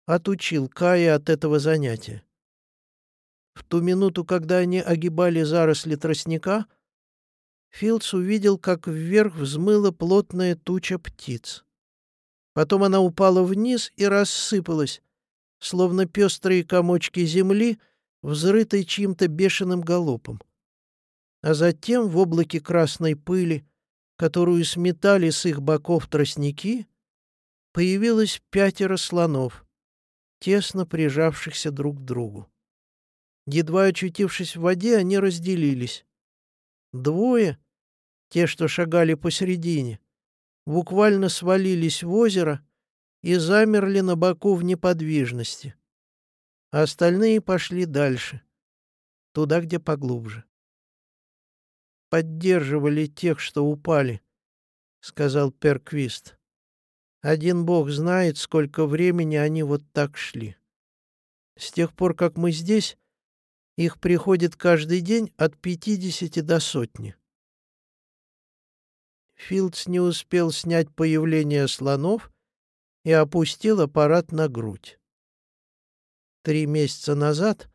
отучил Кая от этого занятия. В ту минуту, когда они огибали заросли тростника, Филдс увидел, как вверх взмыла плотная туча птиц. Потом она упала вниз и рассыпалась, словно пестрые комочки земли, взрытой чьим-то бешеным галопом а затем в облаке красной пыли, которую сметали с их боков тростники, появилось пятеро слонов, тесно прижавшихся друг к другу. Едва очутившись в воде, они разделились. Двое, те, что шагали посередине, буквально свалились в озеро и замерли на боку в неподвижности, а остальные пошли дальше, туда, где поглубже поддерживали тех, что упали», — сказал Перквист. «Один бог знает, сколько времени они вот так шли. С тех пор, как мы здесь, их приходит каждый день от пятидесяти до сотни». Филдс не успел снять появление слонов и опустил аппарат на грудь. Три месяца назад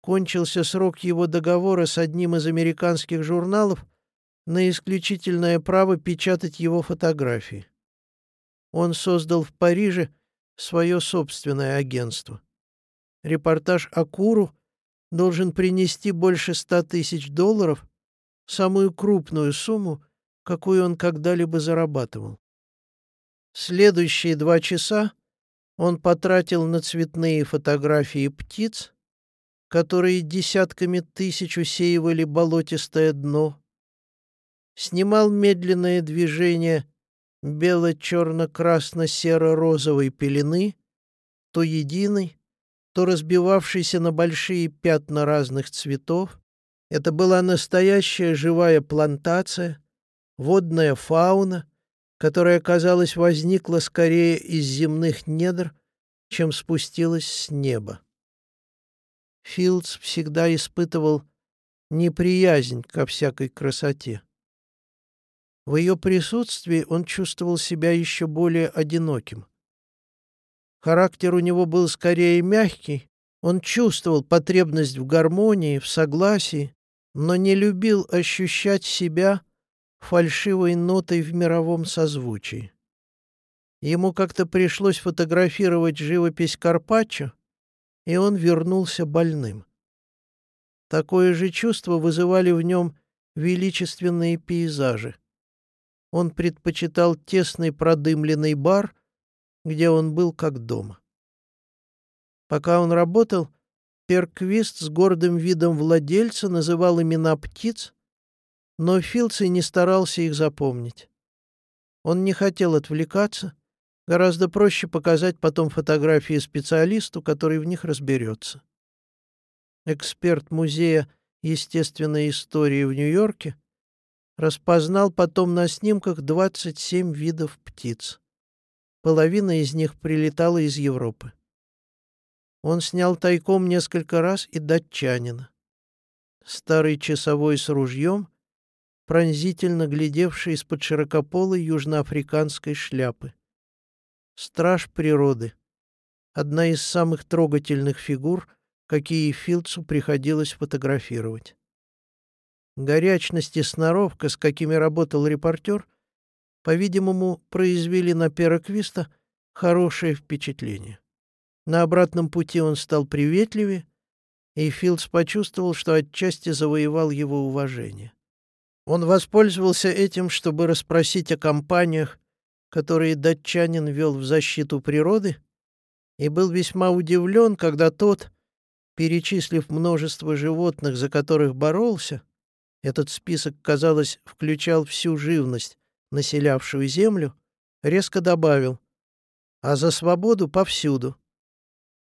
кончился срок его договора с одним из американских журналов на исключительное право печатать его фотографии. Он создал в Париже свое собственное агентство. Репортаж о Куру должен принести больше ста тысяч долларов, самую крупную сумму, какую он когда-либо зарабатывал. Следующие два часа он потратил на цветные фотографии птиц, которые десятками тысяч усеивали болотистое дно, снимал медленное движение бело-черно-красно-серо-розовой пелены, то единой, то разбивавшейся на большие пятна разных цветов. Это была настоящая живая плантация, водная фауна, которая, казалось, возникла скорее из земных недр, чем спустилась с неба. Филдс всегда испытывал неприязнь ко всякой красоте. В ее присутствии он чувствовал себя еще более одиноким. Характер у него был скорее мягкий, он чувствовал потребность в гармонии, в согласии, но не любил ощущать себя фальшивой нотой в мировом созвучии. Ему как-то пришлось фотографировать живопись Карпаччо, и он вернулся больным. Такое же чувство вызывали в нем величественные пейзажи. Он предпочитал тесный продымленный бар, где он был как дома. Пока он работал, Перквист с гордым видом владельца называл имена птиц, но Филдс не старался их запомнить. Он не хотел отвлекаться, гораздо проще показать потом фотографии специалисту, который в них разберется. Эксперт музея естественной истории в Нью-Йорке распознал потом на снимках 27 видов птиц. Половина из них прилетала из Европы. Он снял тайком несколько раз и датчанина. Старый часовой с ружьем, пронзительно глядевший из-под широкополой южноафриканской шляпы. Страж природы. Одна из самых трогательных фигур, какие Филдсу приходилось фотографировать. Горячность и сноровка, с какими работал репортер, по-видимому, произвели на Переквиста хорошее впечатление. На обратном пути он стал приветливее, и Филдс почувствовал, что отчасти завоевал его уважение. Он воспользовался этим, чтобы расспросить о компаниях, которые датчанин вел в защиту природы, и был весьма удивлен, когда тот, перечислив множество животных, за которых боролся, этот список, казалось, включал всю живность, населявшую землю, резко добавил «А за свободу повсюду».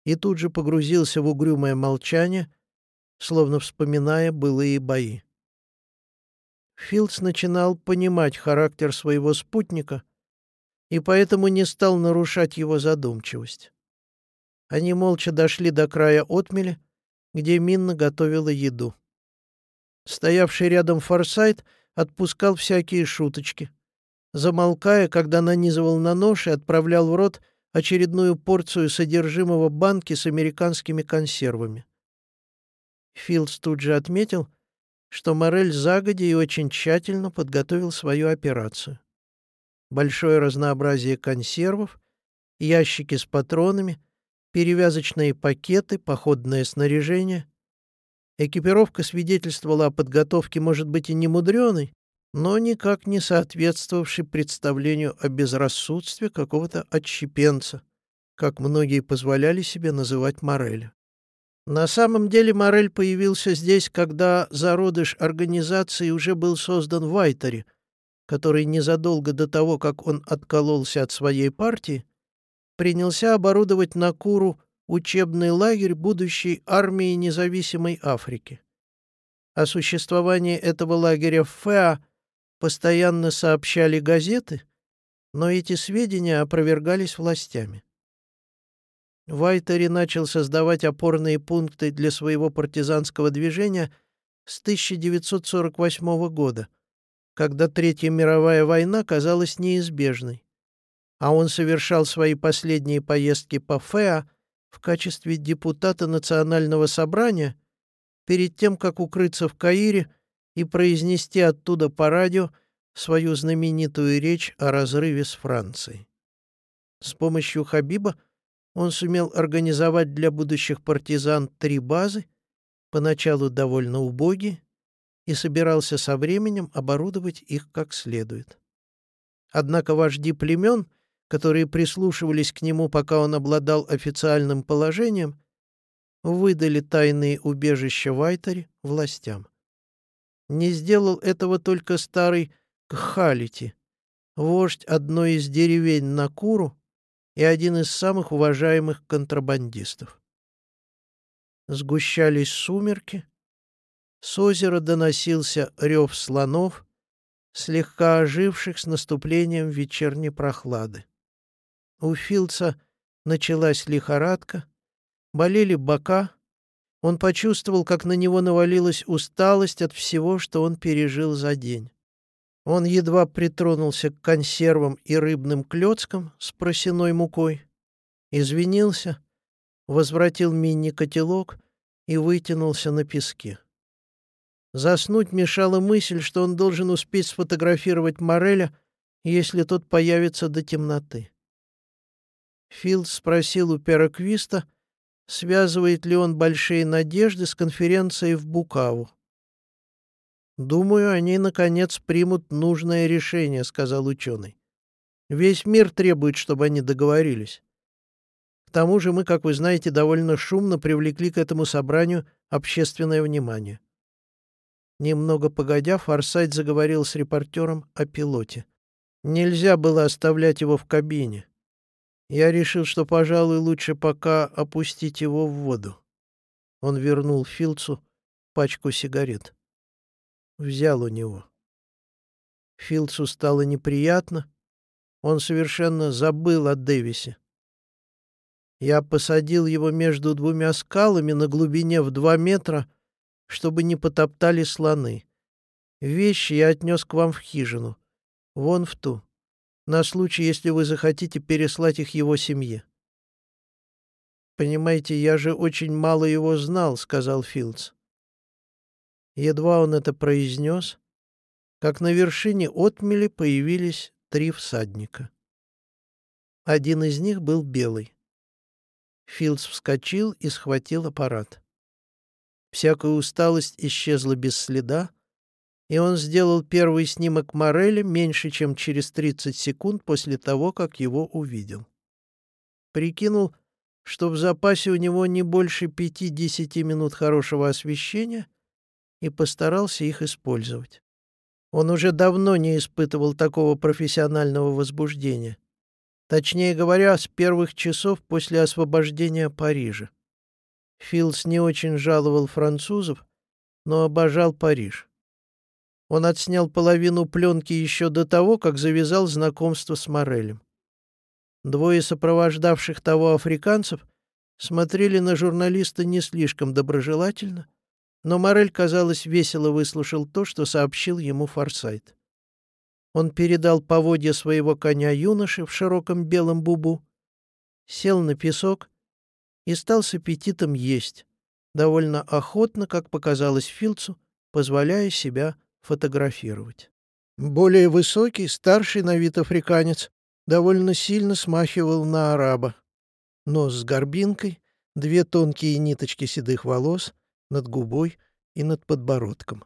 И тут же погрузился в угрюмое молчание, словно вспоминая былые бои. Филдс начинал понимать характер своего спутника и поэтому не стал нарушать его задумчивость. Они молча дошли до края отмели, где Минна готовила еду. Стоявший рядом Форсайт отпускал всякие шуточки. Замолкая, когда нанизывал на нож и отправлял в рот очередную порцию содержимого банки с американскими консервами. Филдс тут же отметил, что Морель загодя и очень тщательно подготовил свою операцию. Большое разнообразие консервов, ящики с патронами, перевязочные пакеты, походное снаряжение — Экипировка свидетельствовала о подготовке, может быть, и не мудреной, но никак не соответствовавшей представлению о безрассудстве какого-то отщепенца, как многие позволяли себе называть Мореля. На самом деле Морель появился здесь, когда зародыш организации уже был создан в Айтере, который незадолго до того, как он откололся от своей партии, принялся оборудовать Накуру учебный лагерь будущей армии независимой Африки. О существовании этого лагеря в ФЭА постоянно сообщали газеты, но эти сведения опровергались властями. Вайтери начал создавать опорные пункты для своего партизанского движения с 1948 года, когда Третья мировая война казалась неизбежной, а он совершал свои последние поездки по ФЭА в качестве депутата Национального собрания перед тем, как укрыться в Каире и произнести оттуда по радио свою знаменитую речь о разрыве с Францией. С помощью Хабиба он сумел организовать для будущих партизан три базы, поначалу довольно убогие, и собирался со временем оборудовать их как следует. Однако вожди племен, которые прислушивались к нему, пока он обладал официальным положением, выдали тайные убежища Вайтери властям. Не сделал этого только старый Кхалити, вождь одной из деревень Накуру и один из самых уважаемых контрабандистов. Сгущались сумерки, с озера доносился рев слонов, слегка оживших с наступлением вечерней прохлады. У Филца началась лихорадка, болели бока, он почувствовал, как на него навалилась усталость от всего, что он пережил за день. Он едва притронулся к консервам и рыбным клеткам с просеной мукой, извинился, возвратил мини-котелок и вытянулся на песке. Заснуть мешала мысль, что он должен успеть сфотографировать Мореля, если тот появится до темноты. Филд спросил у Переквиста, связывает ли он большие надежды с конференцией в Букаву. «Думаю, они, наконец, примут нужное решение», — сказал ученый. «Весь мир требует, чтобы они договорились. К тому же мы, как вы знаете, довольно шумно привлекли к этому собранию общественное внимание». Немного погодя, Форсайт заговорил с репортером о пилоте. Нельзя было оставлять его в кабине. Я решил, что, пожалуй, лучше пока опустить его в воду. Он вернул Филцу пачку сигарет. Взял у него. Филцу стало неприятно. Он совершенно забыл о Дэвисе. Я посадил его между двумя скалами на глубине в два метра, чтобы не потоптали слоны. Вещи я отнес к вам в хижину. Вон в ту на случай, если вы захотите переслать их его семье. «Понимаете, я же очень мало его знал», — сказал Филдс. Едва он это произнес, как на вершине отмели появились три всадника. Один из них был белый. Филдс вскочил и схватил аппарат. Всякая усталость исчезла без следа, и он сделал первый снимок Мореля меньше, чем через 30 секунд после того, как его увидел. Прикинул, что в запасе у него не больше 5-10 минут хорошего освещения, и постарался их использовать. Он уже давно не испытывал такого профессионального возбуждения. Точнее говоря, с первых часов после освобождения Парижа. Филс не очень жаловал французов, но обожал Париж. Он отснял половину пленки еще до того, как завязал знакомство с Морелем. Двое сопровождавших того африканцев смотрели на журналиста не слишком доброжелательно, но Морель, казалось, весело выслушал то, что сообщил ему Форсайт. Он передал поводья своего коня юноше в широком белом бубу, сел на песок и стал с аппетитом есть, довольно охотно, как показалось Филцу, позволяя себя фотографировать. Более высокий, старший на вид африканец довольно сильно смахивал на араба. Нос с горбинкой, две тонкие ниточки седых волос над губой и над подбородком.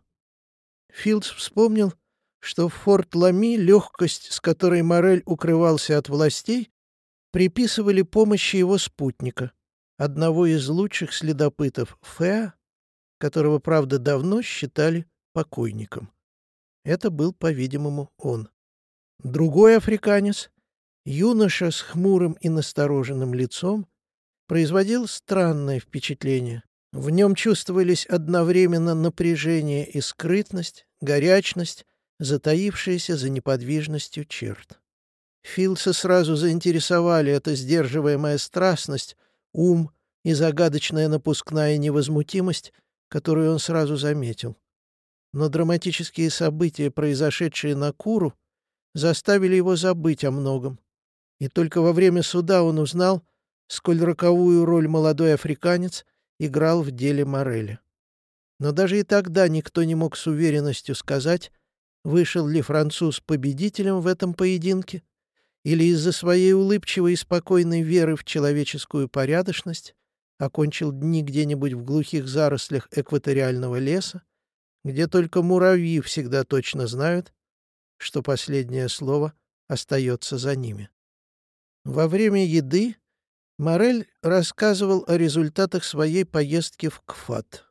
Филдс вспомнил, что в Форт Лами легкость, с которой Морель укрывался от властей, приписывали помощи его спутника, одного из лучших следопытов Феа, которого, правда, давно считали покойником. Это был, по-видимому, он. Другой африканец, юноша с хмурым и настороженным лицом, производил странное впечатление. В нем чувствовались одновременно напряжение и скрытность, горячность, затаившаяся за неподвижностью черт. Филса сразу заинтересовали эта сдерживаемая страстность, ум и загадочная напускная невозмутимость, которую он сразу заметил но драматические события, произошедшие на Куру, заставили его забыть о многом. И только во время суда он узнал, сколь роковую роль молодой африканец играл в деле Мореля. Но даже и тогда никто не мог с уверенностью сказать, вышел ли француз победителем в этом поединке, или из-за своей улыбчивой и спокойной веры в человеческую порядочность окончил дни где-нибудь в глухих зарослях экваториального леса, где только муравьи всегда точно знают, что последнее слово остается за ними. Во время еды Морель рассказывал о результатах своей поездки в Кфат.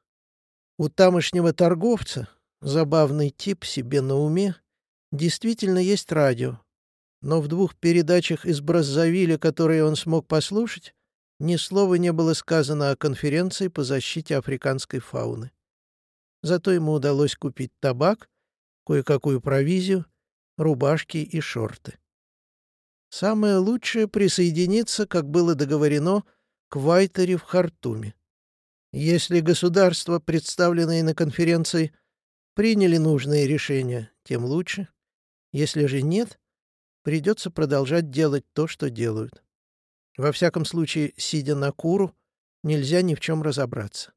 У тамошнего торговца, забавный тип себе на уме, действительно есть радио, но в двух передачах из Браззавиля, которые он смог послушать, ни слова не было сказано о конференции по защите африканской фауны. Зато ему удалось купить табак, кое-какую провизию, рубашки и шорты. Самое лучшее — присоединиться, как было договорено, к Вайтере в Хартуме. Если государства, представленные на конференции, приняли нужные решения, тем лучше. Если же нет, придется продолжать делать то, что делают. Во всяком случае, сидя на куру, нельзя ни в чем разобраться.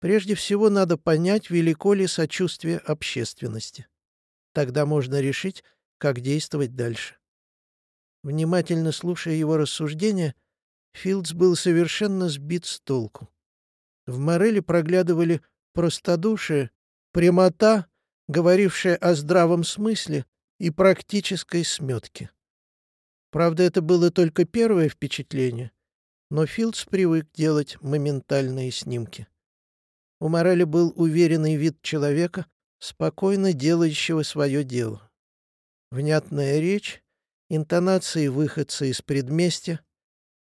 Прежде всего, надо понять, велико ли сочувствие общественности. Тогда можно решить, как действовать дальше. Внимательно слушая его рассуждения, Филдс был совершенно сбит с толку. В Мореле проглядывали простодушие, прямота, говорившая о здравом смысле и практической сметке. Правда, это было только первое впечатление, но Филдс привык делать моментальные снимки. У Морели был уверенный вид человека, спокойно делающего свое дело. Внятная речь интонации выходца из предместья,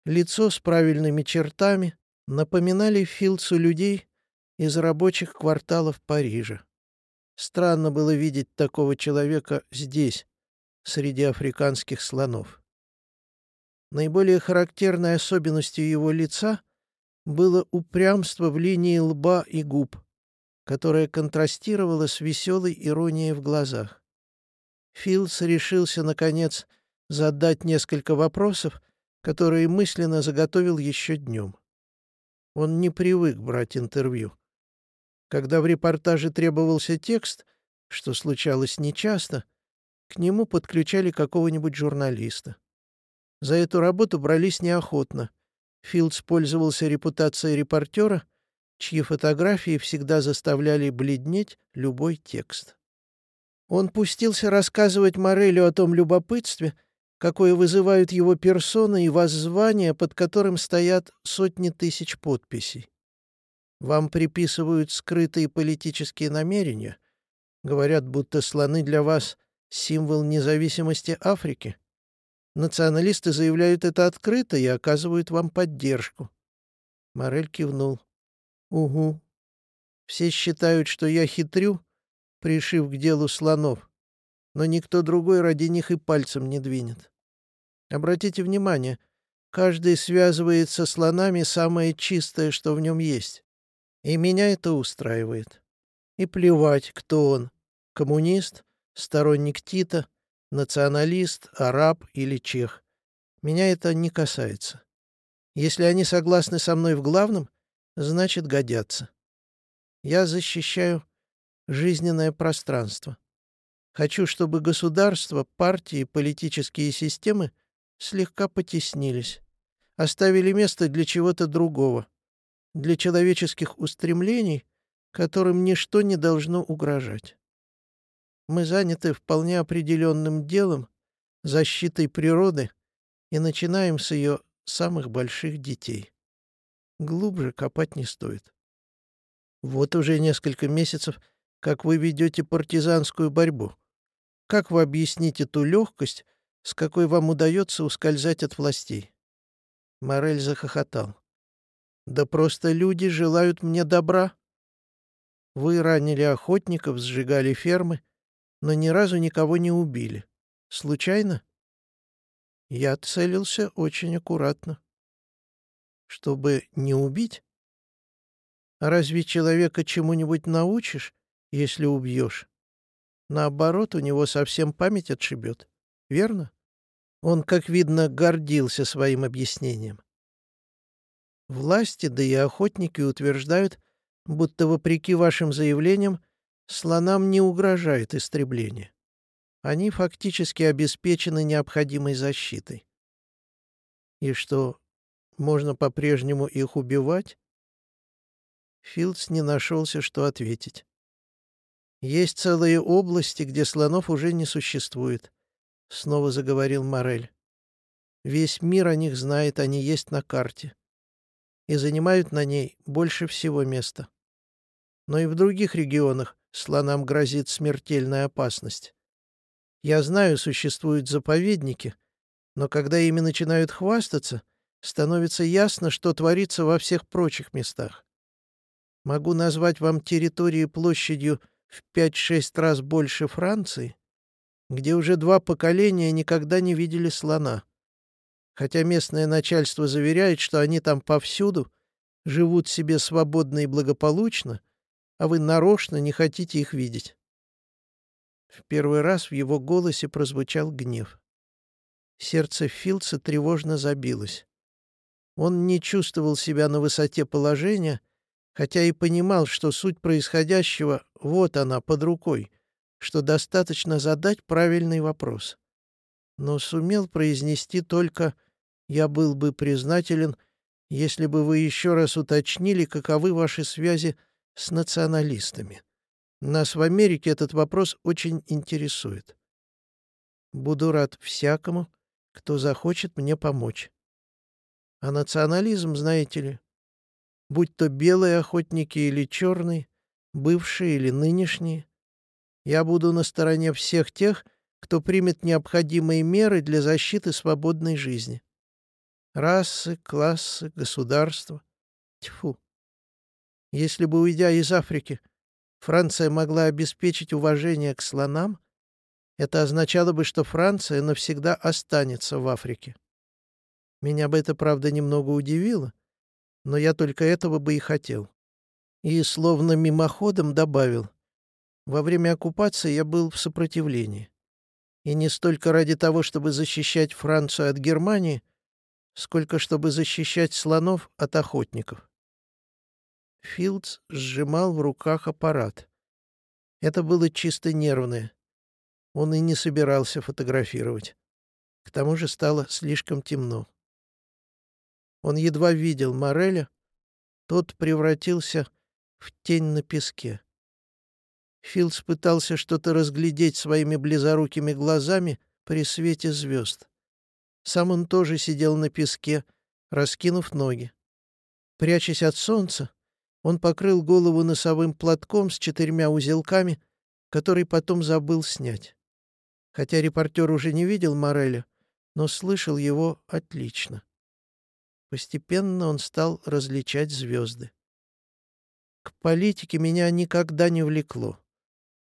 лицо с правильными чертами напоминали Филдсу людей из рабочих кварталов Парижа. Странно было видеть такого человека здесь, среди африканских слонов. Наиболее характерной особенностью его лица было упрямство в линии лба и губ, которое контрастировало с веселой иронией в глазах. Филдс решился, наконец, задать несколько вопросов, которые мысленно заготовил еще днем. Он не привык брать интервью. Когда в репортаже требовался текст, что случалось нечасто, к нему подключали какого-нибудь журналиста. За эту работу брались неохотно. Филдс пользовался репутацией репортера, чьи фотографии всегда заставляли бледнеть любой текст. Он пустился рассказывать Морелю о том любопытстве, какое вызывают его персона и воззвания, под которым стоят сотни тысяч подписей. Вам приписывают скрытые политические намерения, говорят, будто слоны для вас — символ независимости Африки. Националисты заявляют это открыто и оказывают вам поддержку. Морель кивнул. «Угу. Все считают, что я хитрю, пришив к делу слонов но никто другой ради них и пальцем не двинет. Обратите внимание, каждый связывает со слонами самое чистое, что в нем есть. И меня это устраивает. И плевать, кто он — коммунист, сторонник Тита, националист, араб или чех. Меня это не касается. Если они согласны со мной в главном, значит, годятся. Я защищаю жизненное пространство. Хочу, чтобы государство, партии, политические системы слегка потеснились, оставили место для чего-то другого, для человеческих устремлений, которым ничто не должно угрожать. Мы заняты вполне определенным делом, защитой природы, и начинаем с ее самых больших детей. Глубже копать не стоит. Вот уже несколько месяцев, как вы ведете партизанскую борьбу. Как вы объясните ту легкость, с какой вам удается ускользать от властей?» Морель захохотал. «Да просто люди желают мне добра. Вы ранили охотников, сжигали фермы, но ни разу никого не убили. Случайно?» Я целился очень аккуратно. «Чтобы не убить? Разве человека чему-нибудь научишь, если убьешь?» Наоборот, у него совсем память отшибет. Верно? Он, как видно, гордился своим объяснением. Власти, да и охотники утверждают, будто, вопреки вашим заявлениям, слонам не угрожает истребление. Они фактически обеспечены необходимой защитой. И что, можно по-прежнему их убивать? Филдс не нашелся, что ответить. Есть целые области, где слонов уже не существует, — снова заговорил Морель. Весь мир о них знает, они есть на карте. И занимают на ней больше всего места. Но и в других регионах слонам грозит смертельная опасность. Я знаю, существуют заповедники, но когда ими начинают хвастаться, становится ясно, что творится во всех прочих местах. Могу назвать вам территории площадью в 5-6 раз больше Франции, где уже два поколения никогда не видели слона хотя местное начальство заверяет, что они там повсюду, живут себе свободно и благополучно, а вы нарочно не хотите их видеть. В первый раз в его голосе прозвучал гнев. Сердце Филдса тревожно забилось. Он не чувствовал себя на высоте положения, хотя и понимал, что суть происходящего вот она, под рукой, что достаточно задать правильный вопрос. Но сумел произнести только я был бы признателен, если бы вы еще раз уточнили, каковы ваши связи с националистами. Нас в Америке этот вопрос очень интересует. Буду рад всякому, кто захочет мне помочь. А национализм, знаете ли, будь то белые охотники или черные, бывшие или нынешние, я буду на стороне всех тех, кто примет необходимые меры для защиты свободной жизни. Расы, классы, государства. Тьфу. Если бы, уйдя из Африки, Франция могла обеспечить уважение к слонам, это означало бы, что Франция навсегда останется в Африке. Меня бы это, правда, немного удивило, но я только этого бы и хотел. И словно мимоходом добавил, во время оккупации я был в сопротивлении. И не столько ради того, чтобы защищать Францию от Германии, сколько чтобы защищать слонов от охотников. Филдс сжимал в руках аппарат. Это было чисто нервное. Он и не собирался фотографировать. К тому же стало слишком темно. Он едва видел Мореля, тот превратился в тень на песке. Филдс пытался что-то разглядеть своими близорукими глазами при свете звезд. Сам он тоже сидел на песке, раскинув ноги. Прячась от солнца, он покрыл голову носовым платком с четырьмя узелками, который потом забыл снять. Хотя репортер уже не видел Мореля, но слышал его отлично. Постепенно он стал различать звезды. К политике меня никогда не влекло.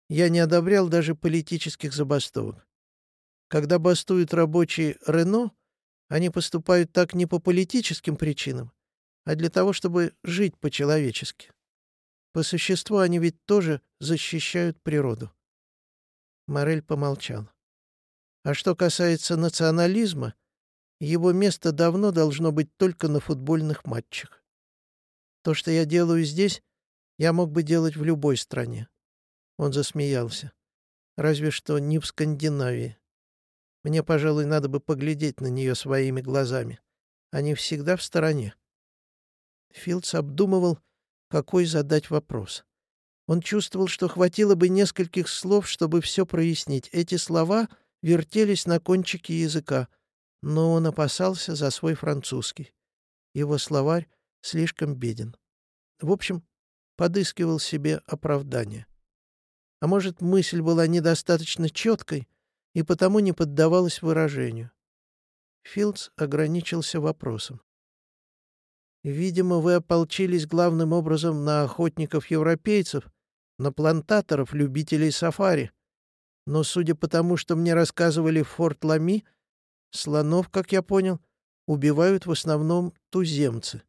Я не одобрял даже политических забастовок. Когда бастуют рабочие Рено, они поступают так не по политическим причинам, а для того, чтобы жить по-человечески. По существу они ведь тоже защищают природу. Морель помолчал. А что касается национализма, его место давно должно быть только на футбольных матчах. То, что я делаю здесь, я мог бы делать в любой стране. Он засмеялся. Разве что не в Скандинавии. Мне, пожалуй, надо бы поглядеть на нее своими глазами. Они всегда в стороне. Филдс обдумывал, какой задать вопрос. Он чувствовал, что хватило бы нескольких слов, чтобы все прояснить. Эти слова вертелись на кончике языка, но он опасался за свой французский. Его словарь слишком беден. В общем, подыскивал себе оправдание. А может, мысль была недостаточно четкой, и потому не поддавалась выражению. Филдс ограничился вопросом. «Видимо, вы ополчились главным образом на охотников-европейцев, на плантаторов, любителей сафари. Но, судя по тому, что мне рассказывали в Форт Лами, слонов, как я понял, убивают в основном туземцы».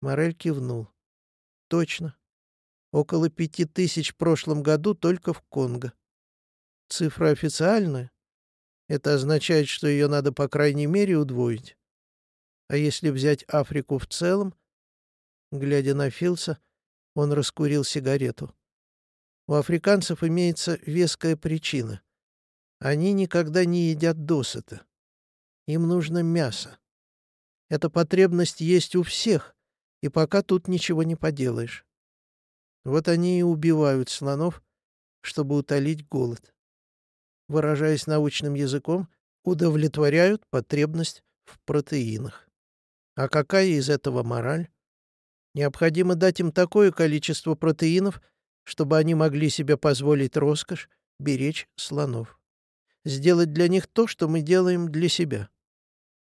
Морель кивнул. «Точно. Около пяти тысяч в прошлом году только в Конго. Цифра официальная. Это означает, что ее надо по крайней мере удвоить. А если взять Африку в целом... Глядя на Филса, он раскурил сигарету. У африканцев имеется веская причина. Они никогда не едят досыта. Им нужно мясо. Эта потребность есть у всех, и пока тут ничего не поделаешь. Вот они и убивают слонов, чтобы утолить голод. Выражаясь научным языком, удовлетворяют потребность в протеинах. А какая из этого мораль? Необходимо дать им такое количество протеинов, чтобы они могли себе позволить роскошь беречь слонов. Сделать для них то, что мы делаем для себя.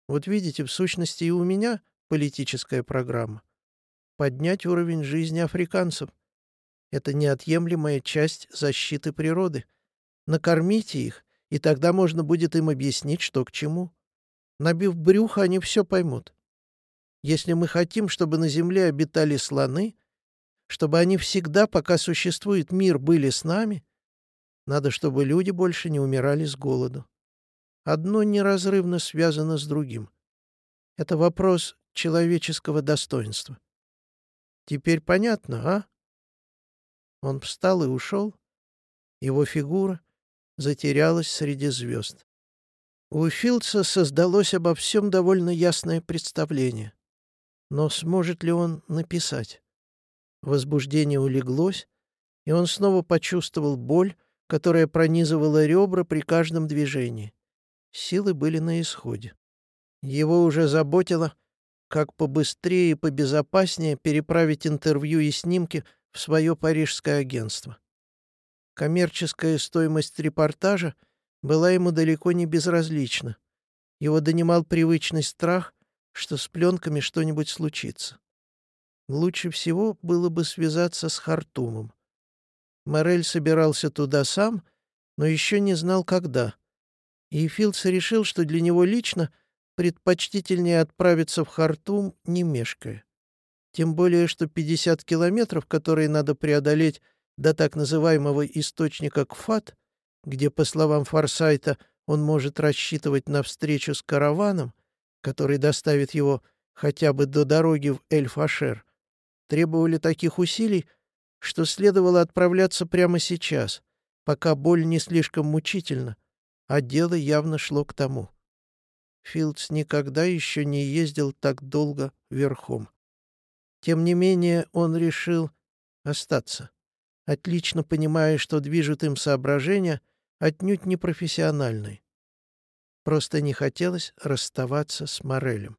Вот видите, в сущности и у меня политическая программа. Поднять уровень жизни африканцев. Это неотъемлемая часть защиты природы. Накормите их, и тогда можно будет им объяснить, что к чему. Набив брюхо, они все поймут. Если мы хотим, чтобы на Земле обитали слоны, чтобы они всегда, пока существует мир, были с нами, надо, чтобы люди больше не умирали с голоду. Одно неразрывно связано с другим. Это вопрос человеческого достоинства. Теперь понятно, а? Он встал и ушел. Его фигура затерялась среди звезд. У Филдса создалось обо всем довольно ясное представление. Но сможет ли он написать? Возбуждение улеглось, и он снова почувствовал боль, которая пронизывала ребра при каждом движении. Силы были на исходе. Его уже заботило, как побыстрее и побезопаснее переправить интервью и снимки в свое парижское агентство. Коммерческая стоимость репортажа была ему далеко не безразлична. Его донимал привычный страх, что с пленками что-нибудь случится. Лучше всего было бы связаться с Хартумом. Морель собирался туда сам, но еще не знал, когда. И Филдс решил, что для него лично предпочтительнее отправиться в Хартум, не мешкая. Тем более, что 50 километров, которые надо преодолеть до так называемого источника Кфат, где, по словам Форсайта, он может рассчитывать на встречу с караваном, который доставит его хотя бы до дороги в Эль-Фашер, требовали таких усилий, что следовало отправляться прямо сейчас, пока боль не слишком мучительна, а дело явно шло к тому. Филдс никогда еще не ездил так долго верхом. Тем не менее он решил остаться, отлично понимая, что движут им соображения отнюдь не профессиональные. Просто не хотелось расставаться с Морелем.